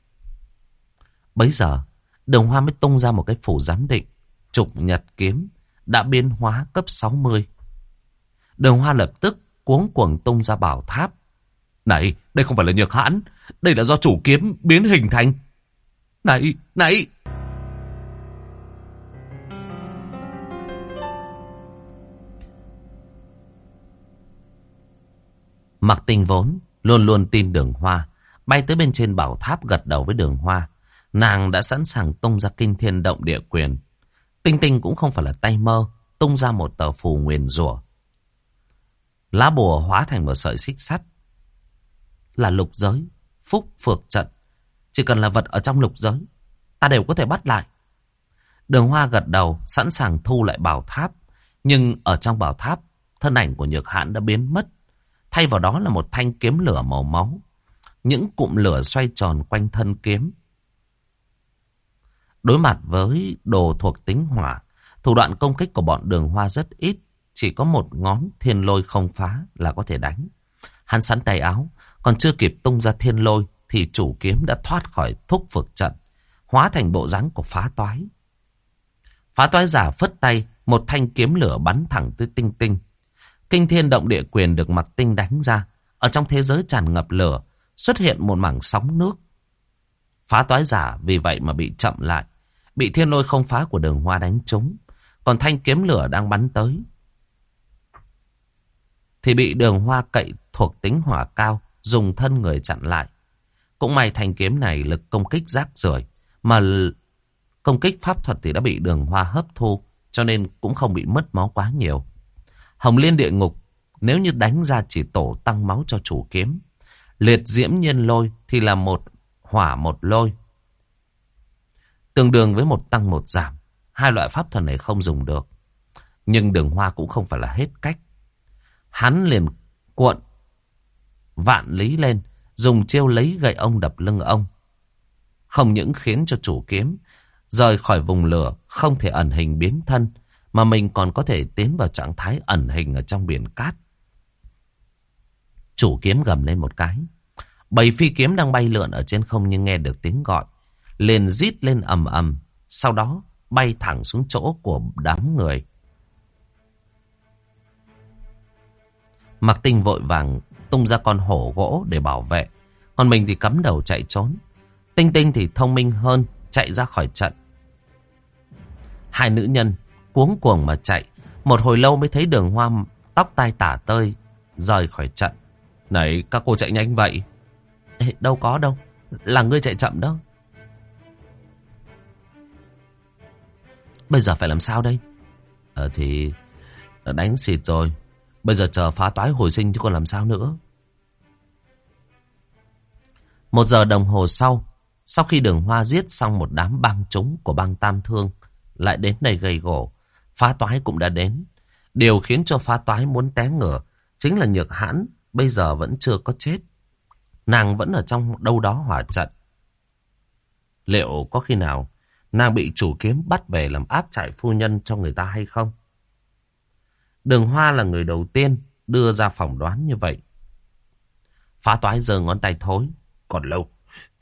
Bấy giờ, đường hoa mới tung ra một cái phủ giám định. Trục nhật kiếm đã biến hóa cấp 60. Đường hoa lập tức cuống cuồng tung ra bảo tháp. Này, đây không phải là nhược hãn. Đây là do chủ kiếm biến hình thành. Này, này! Mặc tình vốn luôn luôn tin đường hoa. Bay tới bên trên bảo tháp gật đầu với đường hoa. Nàng đã sẵn sàng tung ra kinh thiên động địa quyền. Tinh tinh cũng không phải là tay mơ. Tung ra một tờ phù nguyền rủa Lá bùa hóa thành một sợi xích sắt. Là lục giới, phúc phược trận. Chỉ cần là vật ở trong lục giới, ta đều có thể bắt lại. Đường hoa gật đầu, sẵn sàng thu lại bảo tháp. Nhưng ở trong bảo tháp, thân ảnh của nhược hãn đã biến mất. Thay vào đó là một thanh kiếm lửa màu máu. Những cụm lửa xoay tròn quanh thân kiếm. Đối mặt với đồ thuộc tính hỏa, thủ đoạn công kích của bọn đường hoa rất ít. Chỉ có một ngón thiên lôi không phá là có thể đánh. Hắn sắn tay áo, còn chưa kịp tung ra thiên lôi thì chủ kiếm đã thoát khỏi thúc phược trận, hóa thành bộ dáng của phá toái. Phá toái giả phất tay, một thanh kiếm lửa bắn thẳng tới tinh tinh. Kinh thiên động địa quyền được mặt tinh đánh ra, ở trong thế giới tràn ngập lửa, xuất hiện một mảng sóng nước. Phá toái giả vì vậy mà bị chậm lại, bị thiên lôi không phá của đường hoa đánh trúng, còn thanh kiếm lửa đang bắn tới thì bị đường hoa cậy thuộc tính hỏa cao, dùng thân người chặn lại. Cũng may thanh kiếm này lực công kích rác rưởi mà công kích pháp thuật thì đã bị đường hoa hấp thu, cho nên cũng không bị mất máu quá nhiều. Hồng liên địa ngục, nếu như đánh ra chỉ tổ tăng máu cho chủ kiếm. Liệt diễm nhân lôi thì là một hỏa một lôi. Tương đương với một tăng một giảm. Hai loại pháp thuật này không dùng được. Nhưng đường hoa cũng không phải là hết cách. Hắn liền cuộn vạn lý lên, dùng chiêu lấy gậy ông đập lưng ông. Không những khiến cho chủ kiếm rời khỏi vùng lửa, không thể ẩn hình biến thân, mà mình còn có thể tiến vào trạng thái ẩn hình ở trong biển cát. Chủ kiếm gầm lên một cái. Bầy phi kiếm đang bay lượn ở trên không nhưng nghe được tiếng gọi. Liền rít lên ầm ầm, sau đó bay thẳng xuống chỗ của đám người. Mặc tinh vội vàng tung ra con hổ gỗ để bảo vệ. Còn mình thì cắm đầu chạy trốn. Tinh tinh thì thông minh hơn, chạy ra khỏi trận. Hai nữ nhân cuống cuồng mà chạy. Một hồi lâu mới thấy đường hoa tóc tai tả tơi rời khỏi trận. Này, các cô chạy nhanh vậy. Ê, đâu có đâu, là ngươi chạy chậm đó, Bây giờ phải làm sao đây? Ờ thì ờ, đánh xịt rồi. Bây giờ chờ phá toái hồi sinh chứ còn làm sao nữa. Một giờ đồng hồ sau, sau khi đường hoa giết xong một đám băng chúng của băng tam thương, lại đến đây gây gỗ, phá toái cũng đã đến. Điều khiến cho phá toái muốn té ngửa chính là nhược hãn bây giờ vẫn chưa có chết. Nàng vẫn ở trong đâu đó hỏa trận. Liệu có khi nào nàng bị chủ kiếm bắt về làm áp trại phu nhân cho người ta hay không? Đường Hoa là người đầu tiên đưa ra phỏng đoán như vậy. Phá toái giờ ngón tay thối. Còn lâu,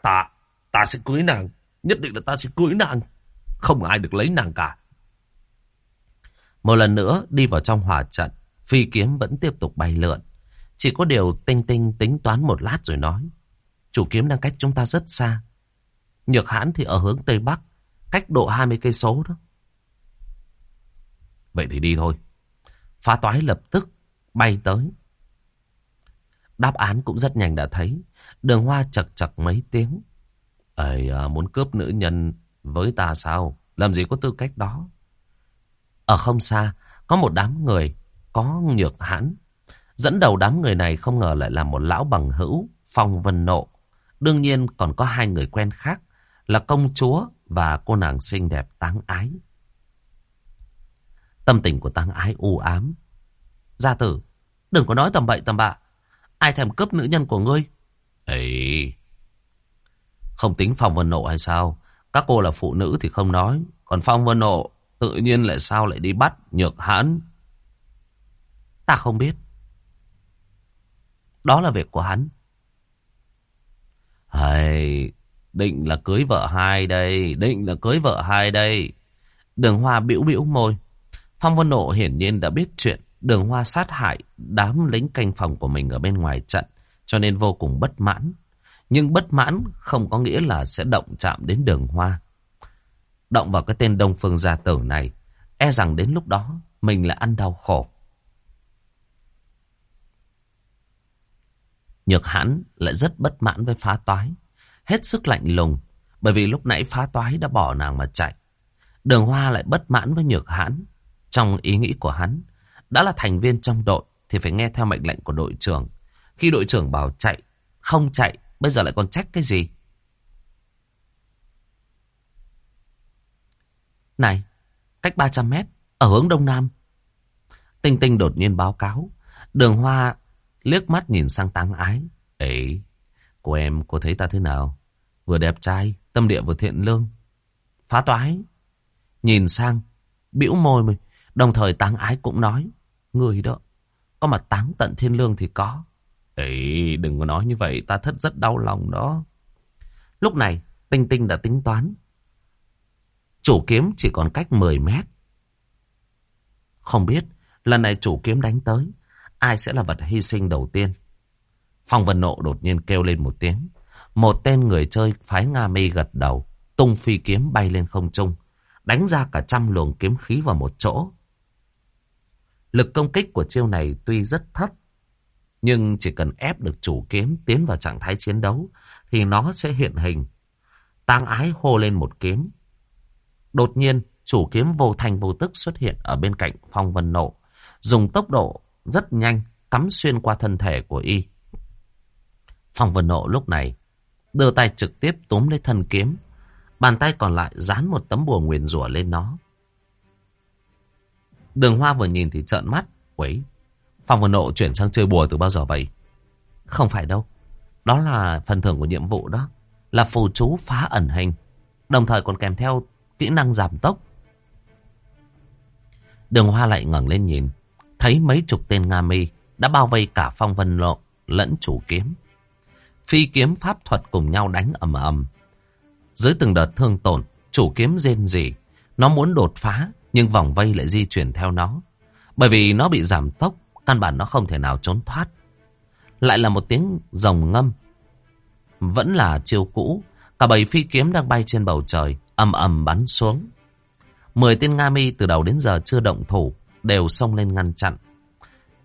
ta, ta sẽ cưới nàng. Nhất định là ta sẽ cưới nàng. Không ai được lấy nàng cả. Một lần nữa đi vào trong hỏa trận, phi kiếm vẫn tiếp tục bay lượn. Chỉ có điều tinh tinh tính toán một lát rồi nói. Chủ kiếm đang cách chúng ta rất xa. Nhược hãn thì ở hướng Tây Bắc, cách độ 20 cây số đó. Vậy thì đi thôi. Phá toái lập tức bay tới. Đáp án cũng rất nhanh đã thấy. Đường hoa chật chật mấy tiếng. Ây à, muốn cướp nữ nhân với ta sao? Làm gì có tư cách đó? Ở không xa, có một đám người có nhược hãn. Dẫn đầu đám người này không ngờ lại là một lão bằng hữu, phong vân nộ. Đương nhiên còn có hai người quen khác là công chúa và cô nàng xinh đẹp táng ái. Tâm tình của Tăng Ái u ám. Gia tử, đừng có nói tầm bậy tầm bạ. Ai thèm cướp nữ nhân của ngươi? Ấy, không tính phong vân nộ hay sao? Các cô là phụ nữ thì không nói. Còn Phong Vân Nộ tự nhiên lại sao lại đi bắt nhược hãn. Ta không biết. Đó là việc của hắn. Hay, định là cưới vợ hai đây, định là cưới vợ hai đây. Đường Hoa bĩu bĩu môi. Phong Vân Nộ hiển nhiên đã biết chuyện Đường Hoa sát hại đám lính canh phòng của mình ở bên ngoài trận, cho nên vô cùng bất mãn. Nhưng bất mãn không có nghĩa là sẽ động chạm đến Đường Hoa. Động vào cái tên Đông Phương Gia Tử này, e rằng đến lúc đó mình lại ăn đau khổ. Nhược hãn lại rất bất mãn với phá toái. Hết sức lạnh lùng, bởi vì lúc nãy phá toái đã bỏ nàng mà chạy. Đường Hoa lại bất mãn với nhược hãn. Trong ý nghĩ của hắn, đã là thành viên trong đội thì phải nghe theo mệnh lệnh của đội trưởng. Khi đội trưởng bảo chạy, không chạy, bây giờ lại còn trách cái gì? Này, cách 300 mét, ở hướng đông nam. Tinh Tinh đột nhiên báo cáo. Đường Hoa liếc mắt nhìn sang táng ái. Ấy, cô em, cô thấy ta thế nào? Vừa đẹp trai, tâm địa vừa thiện lương. Phá toái. Nhìn sang, bĩu môi mình. Đồng thời táng ái cũng nói. Người đó, có mà táng tận thiên lương thì có. Ấy, đừng có nói như vậy, ta thất rất đau lòng đó. Lúc này, Tinh Tinh đã tính toán. Chủ kiếm chỉ còn cách 10 mét. Không biết, lần này chủ kiếm đánh tới, ai sẽ là vật hy sinh đầu tiên? Phong Vân Nộ đột nhiên kêu lên một tiếng. Một tên người chơi phái Nga mi gật đầu, tung phi kiếm bay lên không trung, đánh ra cả trăm luồng kiếm khí vào một chỗ. Lực công kích của chiêu này tuy rất thấp, nhưng chỉ cần ép được chủ kiếm tiến vào trạng thái chiến đấu thì nó sẽ hiện hình. Tang ái hô lên một kiếm. Đột nhiên, chủ kiếm vô thành vô tức xuất hiện ở bên cạnh phong vân nộ, dùng tốc độ rất nhanh cắm xuyên qua thân thể của y. Phong vân nộ lúc này đưa tay trực tiếp túm lấy thân kiếm, bàn tay còn lại dán một tấm bùa nguyền rủa lên nó. Đường Hoa vừa nhìn thì trợn mắt. Quấy, Phong Vân Nộ chuyển sang chơi bùa từ bao giờ vậy? Không phải đâu. Đó là phần thưởng của nhiệm vụ đó. Là phù chú phá ẩn hình. Đồng thời còn kèm theo kỹ năng giảm tốc. Đường Hoa lại ngẩng lên nhìn. Thấy mấy chục tên Nga mi đã bao vây cả Phong Vân Lộ lẫn chủ kiếm. Phi kiếm pháp thuật cùng nhau đánh ầm ầm. Dưới từng đợt thương tổn, chủ kiếm rên rỉ. Nó muốn đột phá nhưng vòng vây lại di chuyển theo nó. Bởi vì nó bị giảm tốc, căn bản nó không thể nào trốn thoát. Lại là một tiếng rồng ngâm. Vẫn là chiêu cũ, cả bầy phi kiếm đang bay trên bầu trời, ầm ầm bắn xuống. Mười tên Nga mi từ đầu đến giờ chưa động thủ, đều xông lên ngăn chặn.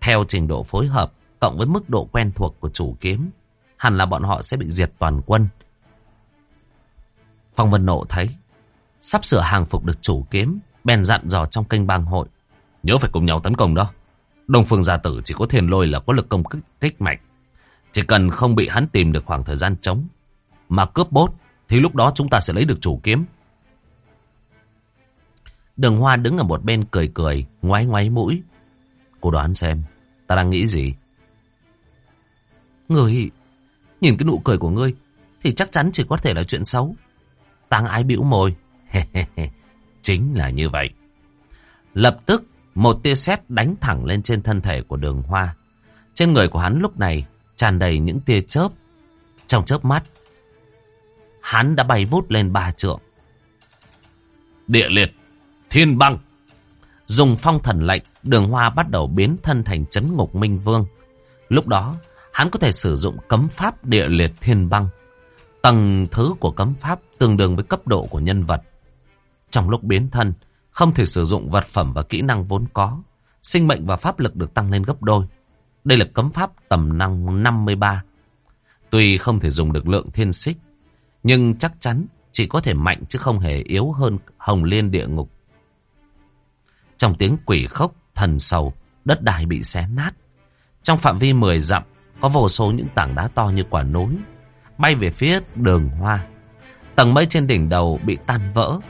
Theo trình độ phối hợp, cộng với mức độ quen thuộc của chủ kiếm, hẳn là bọn họ sẽ bị diệt toàn quân. Phong Vân Nộ thấy, sắp sửa hàng phục được chủ kiếm, bèn dặn dò trong kênh bang hội. Nhớ phải cùng nhau tấn công đó. Đông Phương Gia Tử chỉ có thiên lôi là có lực công kích, kích mạnh. Chỉ cần không bị hắn tìm được khoảng thời gian trống. Mà cướp bốt thì lúc đó chúng ta sẽ lấy được chủ kiếm. Đường Hoa đứng ở một bên cười cười, ngoái ngoái mũi. Cô đoán xem, ta đang nghĩ gì? Người, nhìn cái nụ cười của ngươi, thì chắc chắn chỉ có thể là chuyện xấu. Táng ái bĩu môi. Chính là như vậy. Lập tức, một tia sét đánh thẳng lên trên thân thể của đường hoa. Trên người của hắn lúc này tràn đầy những tia chớp. Trong chớp mắt, hắn đã bay vút lên ba trượng. Địa liệt, thiên băng. Dùng phong thần lệnh, đường hoa bắt đầu biến thân thành chấn ngục minh vương. Lúc đó, hắn có thể sử dụng cấm pháp địa liệt thiên băng. Tầng thứ của cấm pháp tương đương với cấp độ của nhân vật. Trong lúc biến thân, không thể sử dụng vật phẩm và kỹ năng vốn có. Sinh mệnh và pháp lực được tăng lên gấp đôi. Đây là cấm pháp tầm năng 53. Tuy không thể dùng được lượng thiên xích, nhưng chắc chắn chỉ có thể mạnh chứ không hề yếu hơn hồng liên địa ngục. Trong tiếng quỷ khóc thần sầu, đất đai bị xé nát. Trong phạm vi 10 dặm, có vô số những tảng đá to như quả núi, bay về phía đường hoa. Tầng mây trên đỉnh đầu bị tan vỡ,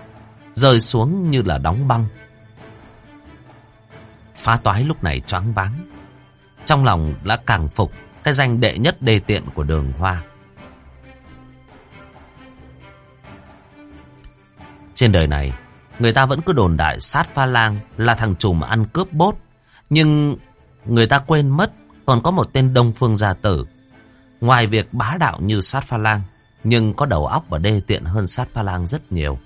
rơi xuống như là đóng băng. Phá toái lúc này choáng váng. Trong lòng đã càng phục cái danh đệ nhất đề tiện của đường hoa. Trên đời này, người ta vẫn cứ đồn đại sát pha lang là thằng trùm ăn cướp bốt. Nhưng người ta quên mất còn có một tên Đông Phương gia tử. Ngoài việc bá đạo như sát pha lang, nhưng có đầu óc và đê tiện hơn sát pha lang rất nhiều.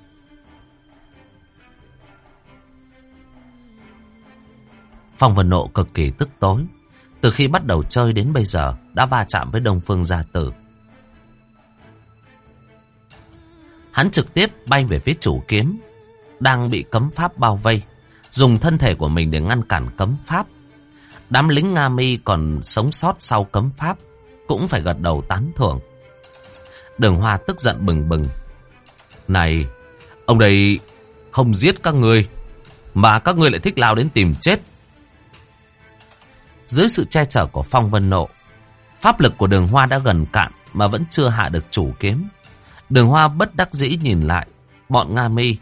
Phong Vân Nộ cực kỳ tức tối. Từ khi bắt đầu chơi đến bây giờ đã va chạm với Đông Phương Gia Tử. Hắn trực tiếp bay về phía chủ kiếm, đang bị cấm pháp bao vây, dùng thân thể của mình để ngăn cản cấm pháp. Đám lính Nga Mi còn sống sót sau cấm pháp, cũng phải gật đầu tán thưởng. Đường Hoa tức giận bừng bừng. Này, ông đây không giết các ngươi, mà các ngươi lại thích lao đến tìm chết. Dưới sự che chở của Phong Vân Nộ, pháp lực của đường hoa đã gần cạn mà vẫn chưa hạ được chủ kiếm. Đường hoa bất đắc dĩ nhìn lại, bọn Nga mi.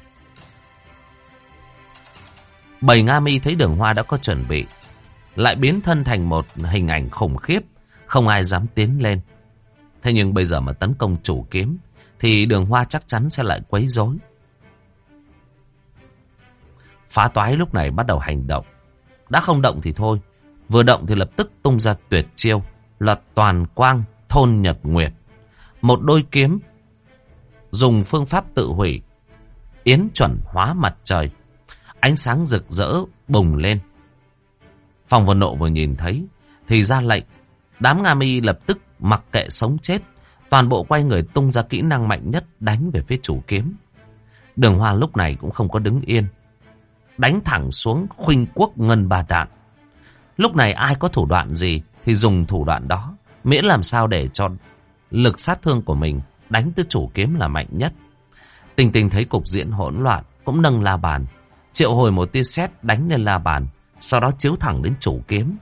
Bầy Nga mi thấy đường hoa đã có chuẩn bị, lại biến thân thành một hình ảnh khủng khiếp, không ai dám tiến lên. Thế nhưng bây giờ mà tấn công chủ kiếm, thì đường hoa chắc chắn sẽ lại quấy rối. Phá toái lúc này bắt đầu hành động. Đã không động thì thôi, Vừa động thì lập tức tung ra tuyệt chiêu là toàn quang, thôn nhật nguyệt. Một đôi kiếm dùng phương pháp tự hủy. Yến chuẩn hóa mặt trời. Ánh sáng rực rỡ bùng lên. Phòng vân nộ vừa nhìn thấy, thì ra lệnh. Đám Nga mi lập tức mặc kệ sống chết. Toàn bộ quay người tung ra kỹ năng mạnh nhất đánh về phía chủ kiếm. Đường Hoa lúc này cũng không có đứng yên. Đánh thẳng xuống khuynh quốc ngân ba đạn. Lúc này ai có thủ đoạn gì thì dùng thủ đoạn đó. Miễn làm sao để cho lực sát thương của mình đánh tới chủ kiếm là mạnh nhất. Tình tình thấy cục diện hỗn loạn, cũng nâng la bàn. Triệu hồi một tia sét đánh lên la bàn. Sau đó chiếu thẳng đến chủ kiếm.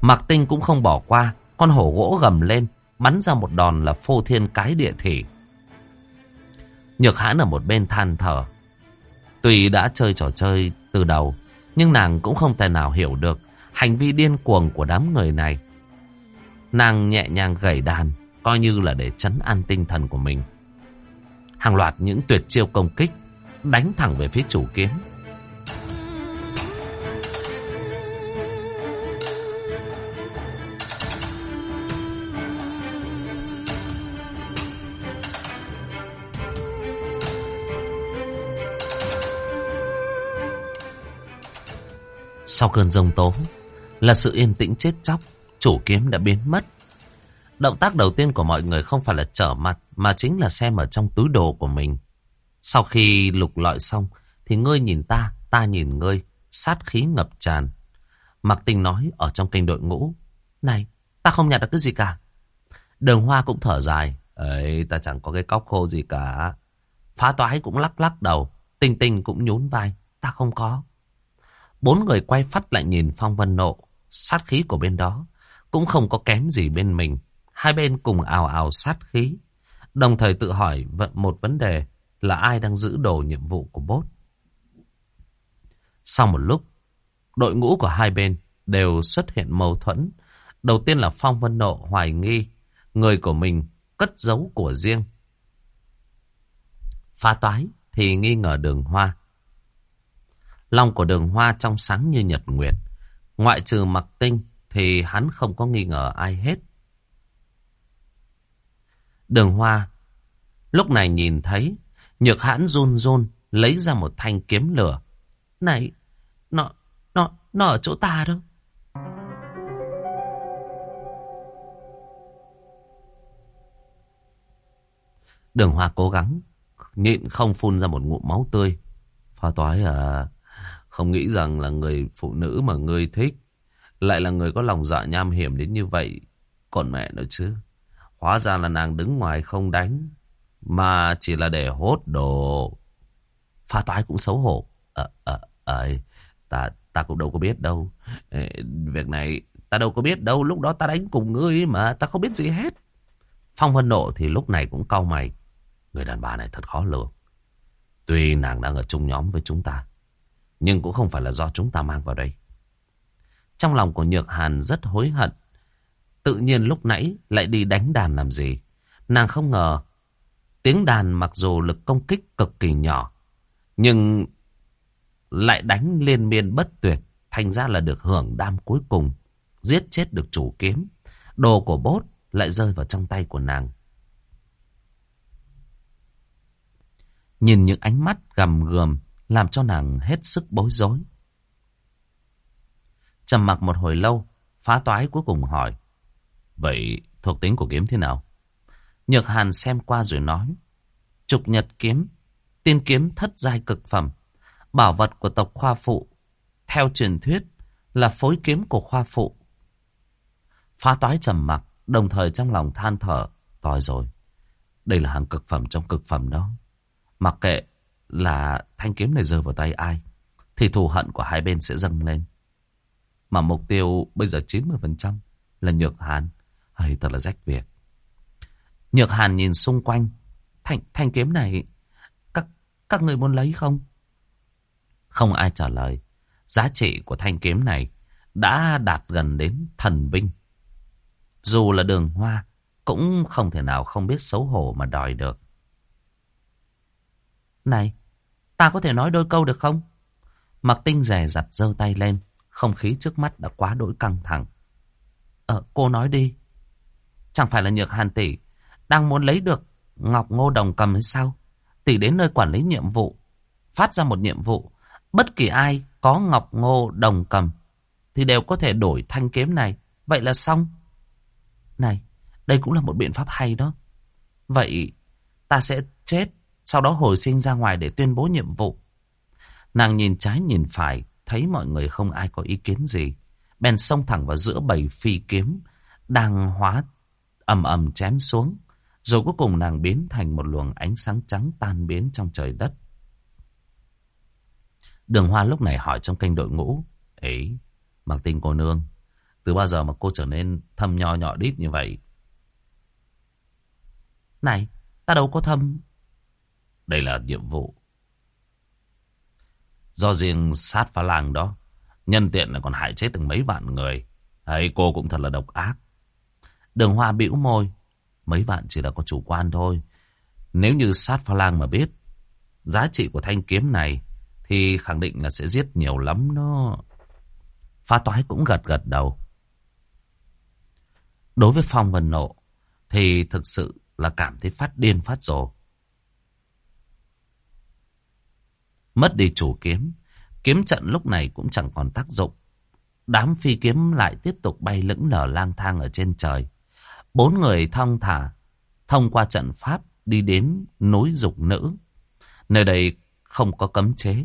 Mạc tinh cũng không bỏ qua. Con hổ gỗ gầm lên. Bắn ra một đòn là phô thiên cái địa thỉ. Nhược hãn ở một bên than thở. Tuy đã chơi trò chơi từ đầu. Nhưng nàng cũng không thể nào hiểu được hành vi điên cuồng của đám người này. Nàng nhẹ nhàng gảy đàn, coi như là để chấn an tinh thần của mình. Hàng loạt những tuyệt chiêu công kích, đánh thẳng về phía chủ kiếm. Sau cơn rông tố, là sự yên tĩnh chết chóc, chủ kiếm đã biến mất. Động tác đầu tiên của mọi người không phải là trở mặt, mà chính là xem ở trong túi đồ của mình. Sau khi lục lọi xong, thì ngươi nhìn ta, ta nhìn ngươi, sát khí ngập tràn. Mặc Tinh nói ở trong kênh đội ngũ, Này, ta không nhặt được cái gì cả. Đường Hoa cũng thở dài, ấy ta chẳng có cái cóc khô gì cả. Phá toái cũng lắc lắc đầu, Tinh Tinh cũng nhún vai, ta không có. Bốn người quay phát lại nhìn Phong Vân Nộ, sát khí của bên đó cũng không có kém gì bên mình. Hai bên cùng ào ào sát khí, đồng thời tự hỏi một vấn đề là ai đang giữ đồ nhiệm vụ của bốt. Sau một lúc, đội ngũ của hai bên đều xuất hiện mâu thuẫn. Đầu tiên là Phong Vân Nộ hoài nghi người của mình cất giấu của riêng. Phá toái thì nghi ngờ đường hoa. Lòng của đường hoa trong sáng như nhật nguyệt. Ngoại trừ mặc tinh thì hắn không có nghi ngờ ai hết. Đường hoa lúc này nhìn thấy nhược hãn run run lấy ra một thanh kiếm lửa. Này, nó, nó, nó ở chỗ ta đâu. Đường hoa cố gắng nhịn không phun ra một ngụm máu tươi. Pha toái à, không nghĩ rằng là người phụ nữ mà ngươi thích lại là người có lòng dạ nham hiểm đến như vậy. Còn mẹ nữa chứ. Hóa ra là nàng đứng ngoài không đánh. Mà chỉ là để hốt đồ. Pha toái cũng xấu hổ. Ờ, ờ, ờ, ta, ta cũng đâu có biết đâu. Việc này ta đâu có biết đâu. Lúc đó ta đánh cùng ngươi mà ta không biết gì hết. Phong Vân Nộ thì lúc này cũng cau mày. Người đàn bà này thật khó lường. Tuy nàng đang ở chung nhóm với chúng ta. Nhưng cũng không phải là do chúng ta mang vào đây. Trong lòng của Nhược Hàn rất hối hận. Tự nhiên lúc nãy lại đi đánh đàn làm gì. Nàng không ngờ tiếng đàn mặc dù lực công kích cực kỳ nhỏ. Nhưng lại đánh liên miên bất tuyệt. Thành ra là được hưởng đam cuối cùng. Giết chết được chủ kiếm. Đồ của bốt lại rơi vào trong tay của nàng. Nhìn những ánh mắt gầm gườm làm cho nàng hết sức bối rối. Trầm mặc một hồi lâu, phá toái cuối cùng hỏi. Vậy thuộc tính của kiếm thế nào? Nhược hàn xem qua rồi nói. Trục nhật kiếm, tiên kiếm thất giai cực phẩm, bảo vật của tộc khoa phụ. Theo truyền thuyết là phối kiếm của khoa phụ. Phá toái trầm mặc, đồng thời trong lòng than thở. Tòi rồi, đây là hàng cực phẩm trong cực phẩm đó. Mặc kệ là thanh kiếm này rơi vào tay ai, thì thù hận của hai bên sẽ dâng lên. Mà mục tiêu bây giờ 90% là Nhược Hàn. Hay thật là rách việc. Nhược Hàn nhìn xung quanh. Thanh, thanh kiếm này, các, các người muốn lấy không? Không ai trả lời. Giá trị của thanh kiếm này đã đạt gần đến thần binh. Dù là đường hoa, cũng không thể nào không biết xấu hổ mà đòi được. Này, ta có thể nói đôi câu được không? Mặc tinh rè rặt giơ tay lên, không khí trước mắt đã quá đỗi căng thẳng. Ờ, cô nói đi. Chẳng phải là nhược hàn tỷ đang muốn lấy được Ngọc Ngô Đồng cầm hay sao? Tỷ đến nơi quản lý nhiệm vụ, phát ra một nhiệm vụ. Bất kỳ ai có Ngọc Ngô Đồng cầm thì đều có thể đổi thanh kiếm này. Vậy là xong. Này, đây cũng là một biện pháp hay đó. Vậy ta sẽ chết, sau đó hồi sinh ra ngoài để tuyên bố nhiệm vụ. Nàng nhìn trái nhìn phải, thấy mọi người không ai có ý kiến gì. Bèn xông thẳng vào giữa bầy phi kiếm, đang hóa ầm ầm chém xuống. Rồi cuối cùng nàng biến thành một luồng ánh sáng trắng tan biến trong trời đất. Đường Hoa lúc này hỏi trong kênh đội ngũ. Ấy, mặc tình cô nương, từ bao giờ mà cô trở nên thâm nho nhỏ đít như vậy? Này, ta đâu có thâm. Đây là nhiệm vụ. Do riêng sát phá lang đó, nhân tiện là còn hại chết từng mấy vạn người. Ấy, cô cũng thật là độc ác. Đường Hoa bĩu môi. Mấy vạn chỉ là có chủ quan thôi. Nếu như sát phá lang mà biết giá trị của thanh kiếm này thì khẳng định là sẽ giết nhiều lắm đó. Pha toái cũng gật gật đầu. Đối với Phong Vân Nộ thì thực sự là cảm thấy phát điên phát rồ. Mất đi chủ kiếm, kiếm trận lúc này cũng chẳng còn tác dụng. Đám phi kiếm lại tiếp tục bay lững lờ lang thang ở trên trời. Bốn người thong thả, thông qua trận pháp đi đến núi dục nữ. Nơi đây không có cấm chế,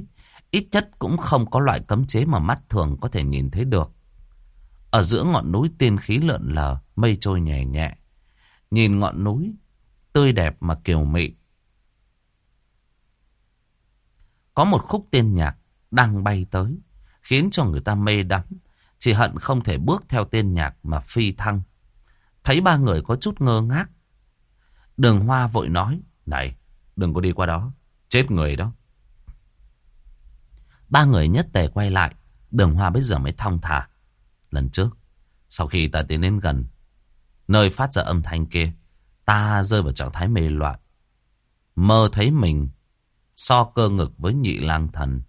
ít nhất cũng không có loại cấm chế mà mắt thường có thể nhìn thấy được. Ở giữa ngọn núi tiên khí lượn lờ, mây trôi nhẹ nhẹ. Nhìn ngọn núi, tươi đẹp mà kiều mị. Có một khúc tiên nhạc đang bay tới, khiến cho người ta mê đắm. Chỉ hận không thể bước theo tiên nhạc mà phi thăng. Thấy ba người có chút ngơ ngác. Đường Hoa vội nói. Này, đừng có đi qua đó. Chết người đó. Ba người nhất tề quay lại. Đường Hoa bây giờ mới thong thả. Lần trước, sau khi ta tiến đến gần, nơi phát ra âm thanh kia, ta rơi vào trạng thái mê loạn. Mơ thấy mình so cơ ngực với nhị lang thần.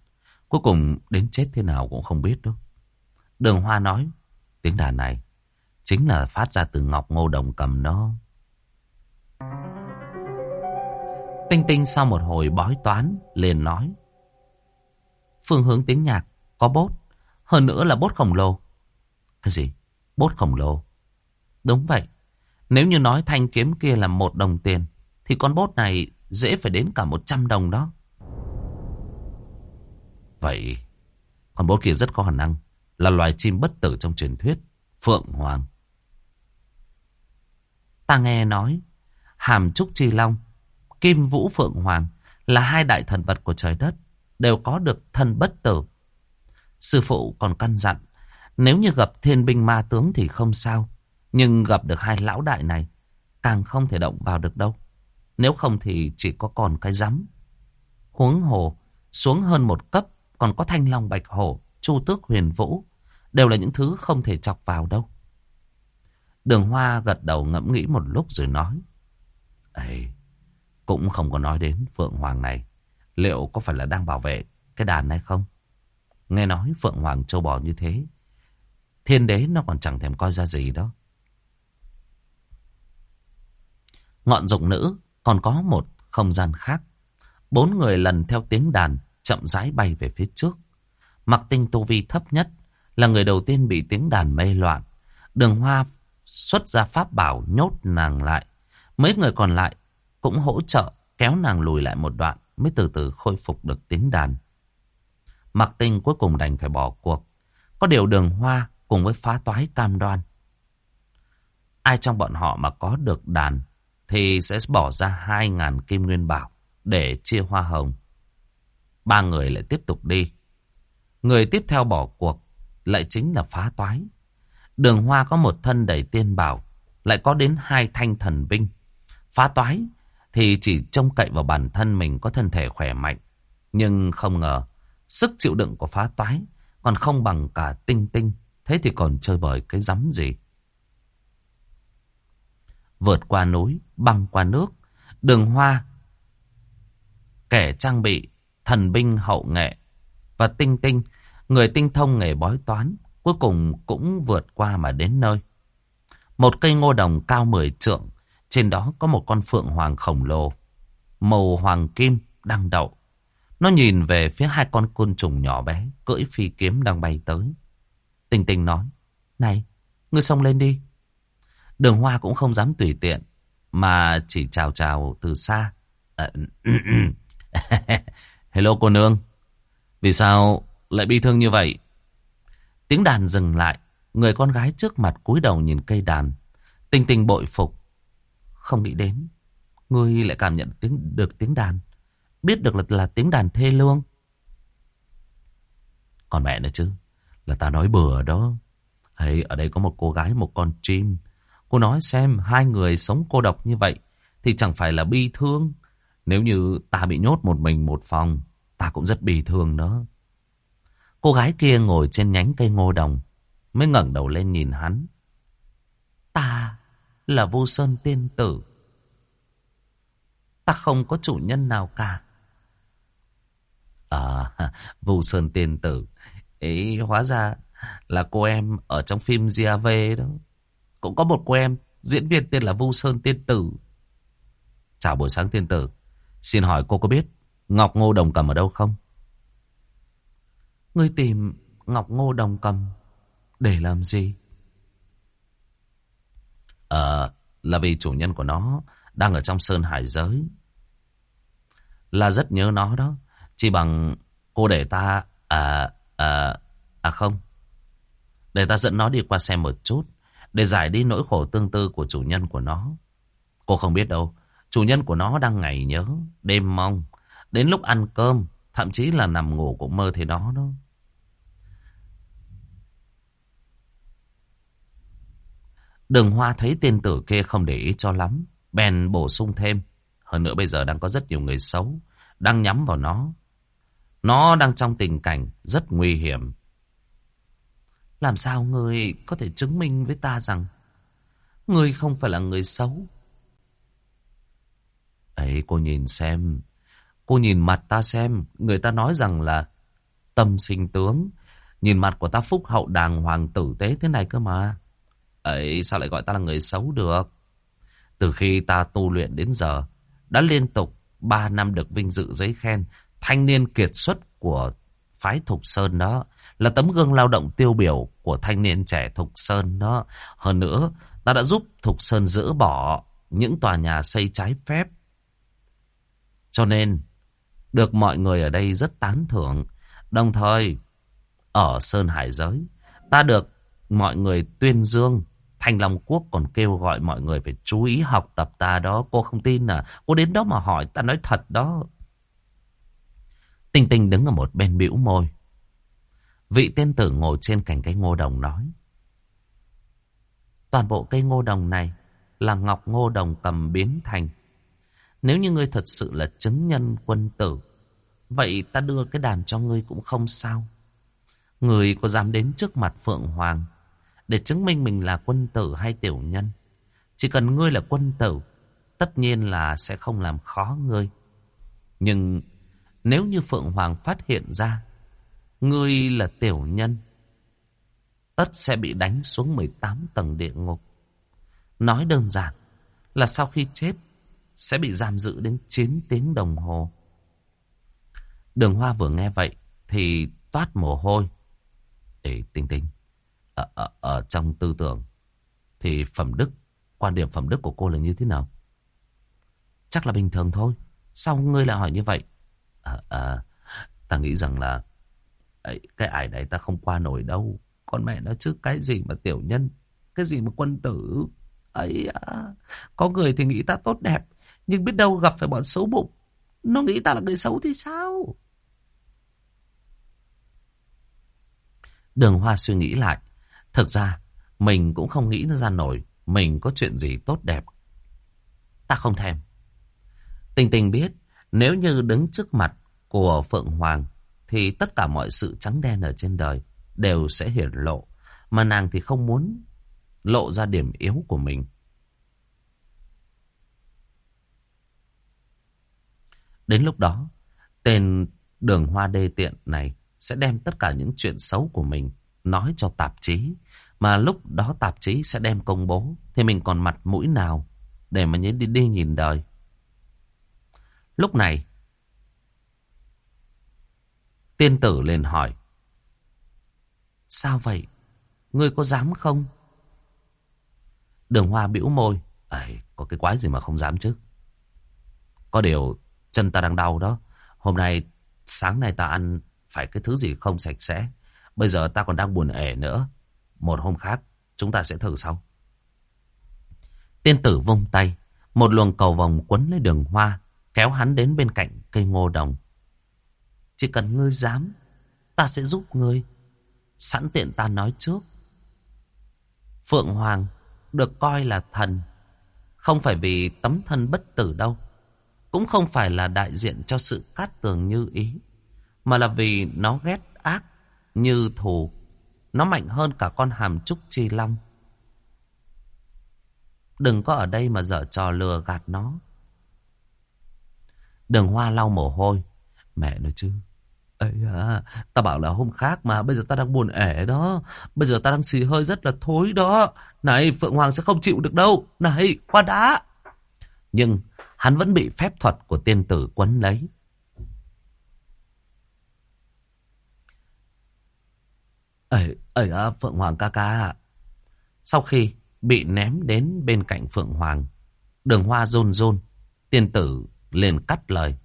Cuối cùng đến chết thế nào cũng không biết đâu. Đường Hoa nói, tiếng đàn này Chính là phát ra từ Ngọc Ngô Đồng cầm nó. Tinh Tinh sau một hồi bói toán liền nói. Phương hướng tiếng nhạc có bốt. Hơn nữa là bốt khổng lồ. Cái gì? Bốt khổng lồ. Đúng vậy. Nếu như nói thanh kiếm kia là một đồng tiền. Thì con bốt này dễ phải đến cả một trăm đồng đó. Vậy con bố kia rất có khả năng là loài chim bất tử trong truyền thuyết. Phượng Hoàng. Ta nghe nói, Hàm Trúc Chi Long, Kim Vũ Phượng Hoàng là hai đại thần vật của trời đất, đều có được thân bất tử. Sư phụ còn căn dặn, nếu như gặp thiên binh ma tướng thì không sao, nhưng gặp được hai lão đại này, càng không thể động vào được đâu. Nếu không thì chỉ có còn cái rắm. Huống hồ, xuống hơn một cấp, còn có thanh long bạch hổ, chu tước huyền vũ, đều là những thứ không thể chọc vào đâu. Đường Hoa gật đầu ngẫm nghĩ một lúc rồi nói. Ê, cũng không có nói đến Phượng Hoàng này. liệu có phải là đang bảo vệ cái đàn này không? Nghe nói Phượng Hoàng châu bò như thế, thiên đế nó còn chẳng thèm coi ra gì đó. Ngọn rộng nữ còn có một không gian khác. Bốn người lần theo tiếng đàn chậm rãi bay về phía trước. Mặc tinh tu vi thấp nhất là người đầu tiên bị tiếng đàn mê loạn. Đường hoa xuất ra pháp bảo nhốt nàng lại. Mấy người còn lại cũng hỗ trợ kéo nàng lùi lại một đoạn mới từ từ khôi phục được tiếng đàn. Mặc tinh cuối cùng đành phải bỏ cuộc. Có điều đường hoa cùng với phá toái cam đoan. Ai trong bọn họ mà có được đàn thì sẽ bỏ ra hai ngàn kim nguyên bảo để chia hoa hồng. Ba người lại tiếp tục đi. Người tiếp theo bỏ cuộc lại chính là phá toái. Đường hoa có một thân đầy tiên bảo, lại có đến hai thanh thần binh. Phá toái thì chỉ trông cậy vào bản thân mình có thân thể khỏe mạnh. Nhưng không ngờ, sức chịu đựng của phá toái còn không bằng cả tinh tinh. Thế thì còn chơi bời cái rắm gì? Vượt qua núi, băng qua nước, đường hoa. Kẻ trang bị, thần binh hậu nghệ và tinh tinh, người tinh thông nghề bói toán, cuối cùng cũng vượt qua mà đến nơi. Một cây ngô đồng cao 10 trượng, trên đó có một con phượng hoàng khổng lồ, màu hoàng kim đang đậu. Nó nhìn về phía hai con côn trùng nhỏ bé, cưỡi phi kiếm đang bay tới. tinh tinh nói, này, ngươi xông lên đi. Đường hoa cũng không dám tùy tiện, mà chỉ chào chào từ xa. Ờ, Hello cô nương, vì sao lại bi thương như vậy? Tiếng đàn dừng lại, người con gái trước mặt cúi đầu nhìn cây đàn. Tình tình bội phục, không nghĩ đến. Ngươi lại cảm nhận tiếng, được tiếng đàn, biết được là, là tiếng đàn thê lương. Còn mẹ nữa chứ, là ta nói bừa đó. Hay ở đây có một cô gái, một con chim. Cô nói xem hai người sống cô độc như vậy thì chẳng phải là bi thương. Nếu như ta bị nhốt một mình một phòng, ta cũng rất bị thương đó. Cô gái kia ngồi trên nhánh cây ngô đồng, mới ngẩng đầu lên nhìn hắn. Ta là vô sơn tiên tử. Ta không có chủ nhân nào cả. À, vô sơn tiên tử. Ấy hóa ra là cô em ở trong phim GAV đó. Cũng có một cô em diễn viên tên là Vu Sơn Tiên Tử. Chào buổi sáng tiên tử. Xin hỏi cô có biết Ngọc Ngô Đồng Cầm ở đâu không? Ngươi tìm Ngọc Ngô Đồng Cầm để làm gì? Ờ, là vì chủ nhân của nó đang ở trong sơn hải giới. Là rất nhớ nó đó. Chỉ bằng cô để ta... À, à, à không. Để ta dẫn nó đi qua xem một chút. Để giải đi nỗi khổ tương tư của chủ nhân của nó. Cô không biết đâu. Chủ nhân của nó đang ngày nhớ, đêm mong. Đến lúc ăn cơm, thậm chí là nằm ngủ cũng mơ thấy nó đó. Đường Hoa thấy tên tử kia không để ý cho lắm. Bèn bổ sung thêm. Hơn nữa bây giờ đang có rất nhiều người xấu. Đang nhắm vào nó. Nó đang trong tình cảnh rất nguy hiểm. Làm sao người có thể chứng minh với ta rằng người không phải là người xấu? Ấy cô nhìn xem. Cô nhìn mặt ta xem. Người ta nói rằng là tâm sinh tướng. Nhìn mặt của ta phúc hậu đàng hoàng tử tế thế này cơ mà. Ấy sao lại gọi ta là người xấu được? Từ khi ta tu luyện đến giờ, đã liên tục 3 năm được vinh dự giấy khen thanh niên kiệt xuất của phái Thục Sơn đó. Là tấm gương lao động tiêu biểu của thanh niên trẻ Thục Sơn đó. Hơn nữa, ta đã giúp Thục Sơn dỡ bỏ những tòa nhà xây trái phép. Cho nên, được mọi người ở đây rất tán thưởng. Đồng thời, ở Sơn Hải Giới, ta được mọi người tuyên dương Thanh Long Quốc còn kêu gọi mọi người phải chú ý học tập ta đó. Cô không tin à? Cô đến đó mà hỏi, ta nói thật đó. Tinh Tinh đứng ở một bên bĩu môi. Vị tiên tử ngồi trên cành cây ngô đồng nói. Toàn bộ cây ngô đồng này là ngọc ngô đồng cầm biến thành. Nếu như ngươi thật sự là chứng nhân quân tử, vậy ta đưa cái đàn cho ngươi cũng không sao. Ngươi có dám đến trước mặt Phượng Hoàng để chứng minh mình là quân tử hay tiểu nhân. Chỉ cần ngươi là quân tử, tất nhiên là sẽ không làm khó ngươi. Nhưng nếu như Phượng Hoàng phát hiện ra ngươi là tiểu nhân, tất sẽ bị đánh xuống 18 tầng địa ngục. Nói đơn giản là sau khi chết sẽ bị giam giữ đến 9 tiếng đồng hồ. Đường Hoa vừa nghe vậy thì toát mồ hôi. Ê, Tinh Tinh, ở, ở, ở trong tư tưởng thì phẩm đức, quan điểm phẩm đức của cô là như thế nào? Chắc là bình thường thôi. Sao ngươi lại hỏi như vậy? À, à, ta nghĩ rằng là ấy, cái ải này ta không qua nổi đâu. Con mẹ nó chứ cái gì mà tiểu nhân, cái gì mà quân tử. ấy à, có người thì nghĩ ta tốt đẹp, nhưng biết đâu gặp phải bọn xấu bụng. Nó nghĩ ta là người xấu thì sao? Đường Hoa suy nghĩ lại. Thực ra, mình cũng không nghĩ nó ra nổi. Mình có chuyện gì tốt đẹp. Ta không thèm. Tình tình biết, nếu như đứng trước mặt của Phượng Hoàng, thì tất cả mọi sự trắng đen ở trên đời đều sẽ hiển lộ. Mà nàng thì không muốn lộ ra điểm yếu của mình. Đến lúc đó, tên đường hoa đê tiện này sẽ đem tất cả những chuyện xấu của mình nói cho tạp chí. Mà lúc đó tạp chí sẽ đem công bố. Thì mình còn mặt mũi nào để mà đi, đi nhìn đời. Lúc này, tiên tử liền hỏi. Sao vậy? Ngươi có dám không? Đường hoa bĩu môi. Ấy, có cái quái gì mà không dám chứ. Có điều, chân ta đang đau đó. Hôm nay, sáng nay ta ăn phải cái thứ gì không sạch sẽ. Bây giờ ta còn đang buồn ẻ nữa. Một hôm khác, chúng ta sẽ thử sau. Tiên tử vung tay, một luồng cầu vòng quấn lấy đường hoa, kéo hắn đến bên cạnh cây ngô đồng. Chỉ cần ngươi dám, ta sẽ giúp ngươi. Sẵn tiện ta nói trước. Phượng Hoàng được coi là thần, không phải vì tấm thân bất tử đâu. Cũng không phải là đại diện cho sự cát tường như ý, mà là vì nó ghét ác như thù. Nó mạnh hơn cả con hàm trúc chi long. Đừng có ở đây mà dở trò lừa gạt nó. Đường hoa lau mồ hôi. Mẹ nói chứ. Ấy à, ta bảo là hôm khác mà, bây giờ ta đang buồn ẻ đó. Bây giờ ta đang xì hơi rất là thối đó. Này, Phượng Hoàng sẽ không chịu được đâu. Này, qua đá. Nhưng hắn vẫn bị phép thuật của tiên tử quấn lấy. Ây, ây à, Phượng Hoàng ca ca. Sau khi bị ném đến bên cạnh Phượng Hoàng, đường hoa rôn rôn, tiên tử liền cắt lời.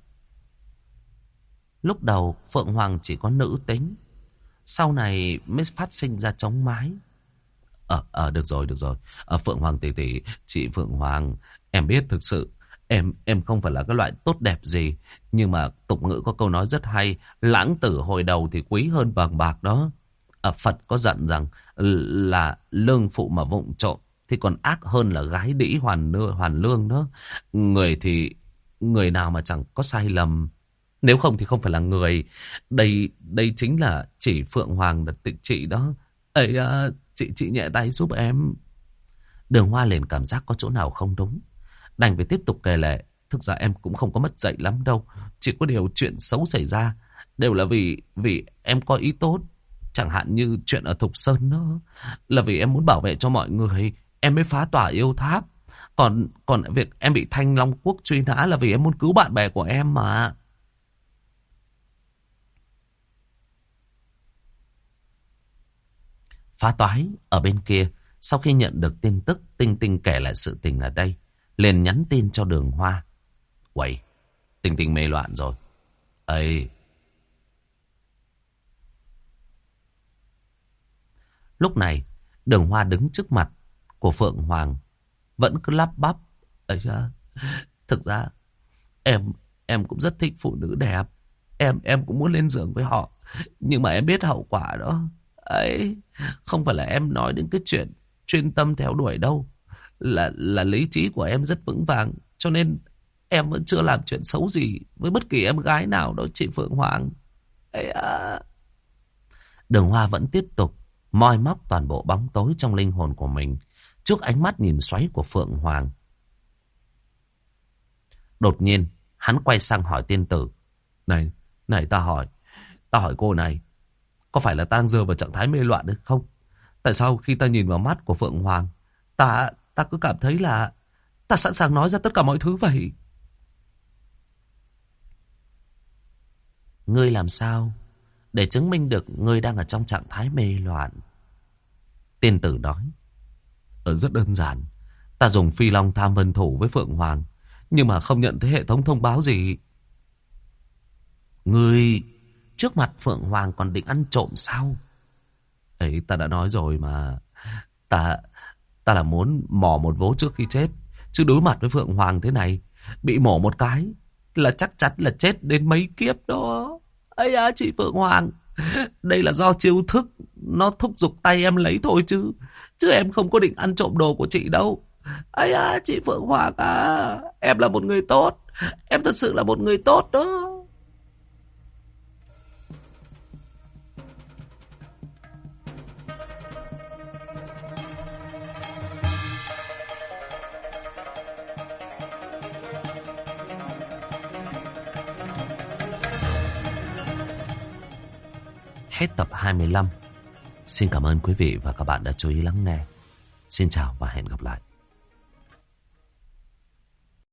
Lúc đầu Phượng Hoàng chỉ có nữ tính, sau này mới phát sinh ra chóng mái. Ờ, ờ, được rồi, được rồi. À, Phượng Hoàng tỷ tỷ, chị Phượng Hoàng, em biết thực sự, em em không phải là cái loại tốt đẹp gì. Nhưng mà tục ngữ có câu nói rất hay, lãng tử hồi đầu thì quý hơn vàng bạc đó. À, Phật có dặn rằng là lương phụ mà vụng trộm thì còn ác hơn là gái đĩ hoàn, hoàn lương đó. Người thì người nào mà chẳng có sai lầm. Nếu không thì không phải là người. Đây đây chính là chỉ Phượng Hoàng đặt tịnh trị đó. ấy à, chị chị nhẹ tay giúp em. Đường Hoa liền cảm giác có chỗ nào không đúng. Đành phải tiếp tục kể lệ. Thực ra em cũng không có mất dạy lắm đâu. Chỉ có điều chuyện xấu xảy ra. Đều là vì vì em có ý tốt. Chẳng hạn như chuyện ở Thục Sơn đó. Là vì em muốn bảo vệ cho mọi người. Em mới phá tỏa yêu tháp. Còn còn việc em bị Thanh Long Quốc truy nã là vì em muốn cứu bạn bè của em mà. Phá toái ở bên kia, sau khi nhận được tin tức, Tinh Tinh kể lại sự tình ở đây, liền nhắn tin cho đường hoa. Quẩy, tình tình mê loạn rồi. Ây! Lúc này, đường hoa đứng trước mặt của Phượng Hoàng, vẫn cứ lắp bắp. Ấy ra, thực ra, em em cũng rất thích phụ nữ đẹp. Em em cũng muốn lên giường với họ. Nhưng mà em biết hậu quả đó ấy không phải là em nói đến cái chuyện chuyên tâm theo đuổi đâu là là lý trí của em rất vững vàng cho nên em vẫn chưa làm chuyện xấu gì với bất kỳ em gái nào đó chị Phượng Hoàng ấy à. Đường Hoa vẫn tiếp tục moi móc toàn bộ bóng tối trong linh hồn của mình trước ánh mắt nhìn xoáy của Phượng Hoàng. Đột nhiên, hắn quay sang hỏi tiên tử. Này, Này ta hỏi, ta hỏi cô này, có phải là ta đang rơi vào trạng thái mê loạn đấy không? Tại sao khi ta nhìn vào mắt của Phượng Hoàng, ta ta cứ cảm thấy là ta sẵn sàng nói ra tất cả mọi thứ vậy? Ngươi làm sao để chứng minh được ngươi đang ở trong trạng thái mê loạn? Tiên tử nói. Ở rất đơn giản. Ta dùng phi long tham vân thủ với Phượng Hoàng. Nhưng mà không nhận thấy hệ thống thông báo gì. Ngươi, trước mặt Phượng Hoàng còn định ăn trộm sao? Ấy, ta đã nói rồi mà. Ta ta là muốn mỏ một vố trước khi chết. Chứ đối mặt với Phượng Hoàng thế này. Bị mổ một cái là chắc chắn là chết đến mấy kiếp đó. ấy à chị Phượng Hoàng. Đây là do chiêu thức, Nó thúc giục tay em lấy thôi chứ Chứ em không có định ăn trộm đồ của chị đâu ấy à chị Phượng Hoàng à Em là một người tốt, Em thật sự là một người tốt đó Hết tập 25. Xin cảm ơn quý vị và các bạn đã chú ý lắng nghe. Xin chào và hẹn gặp lại.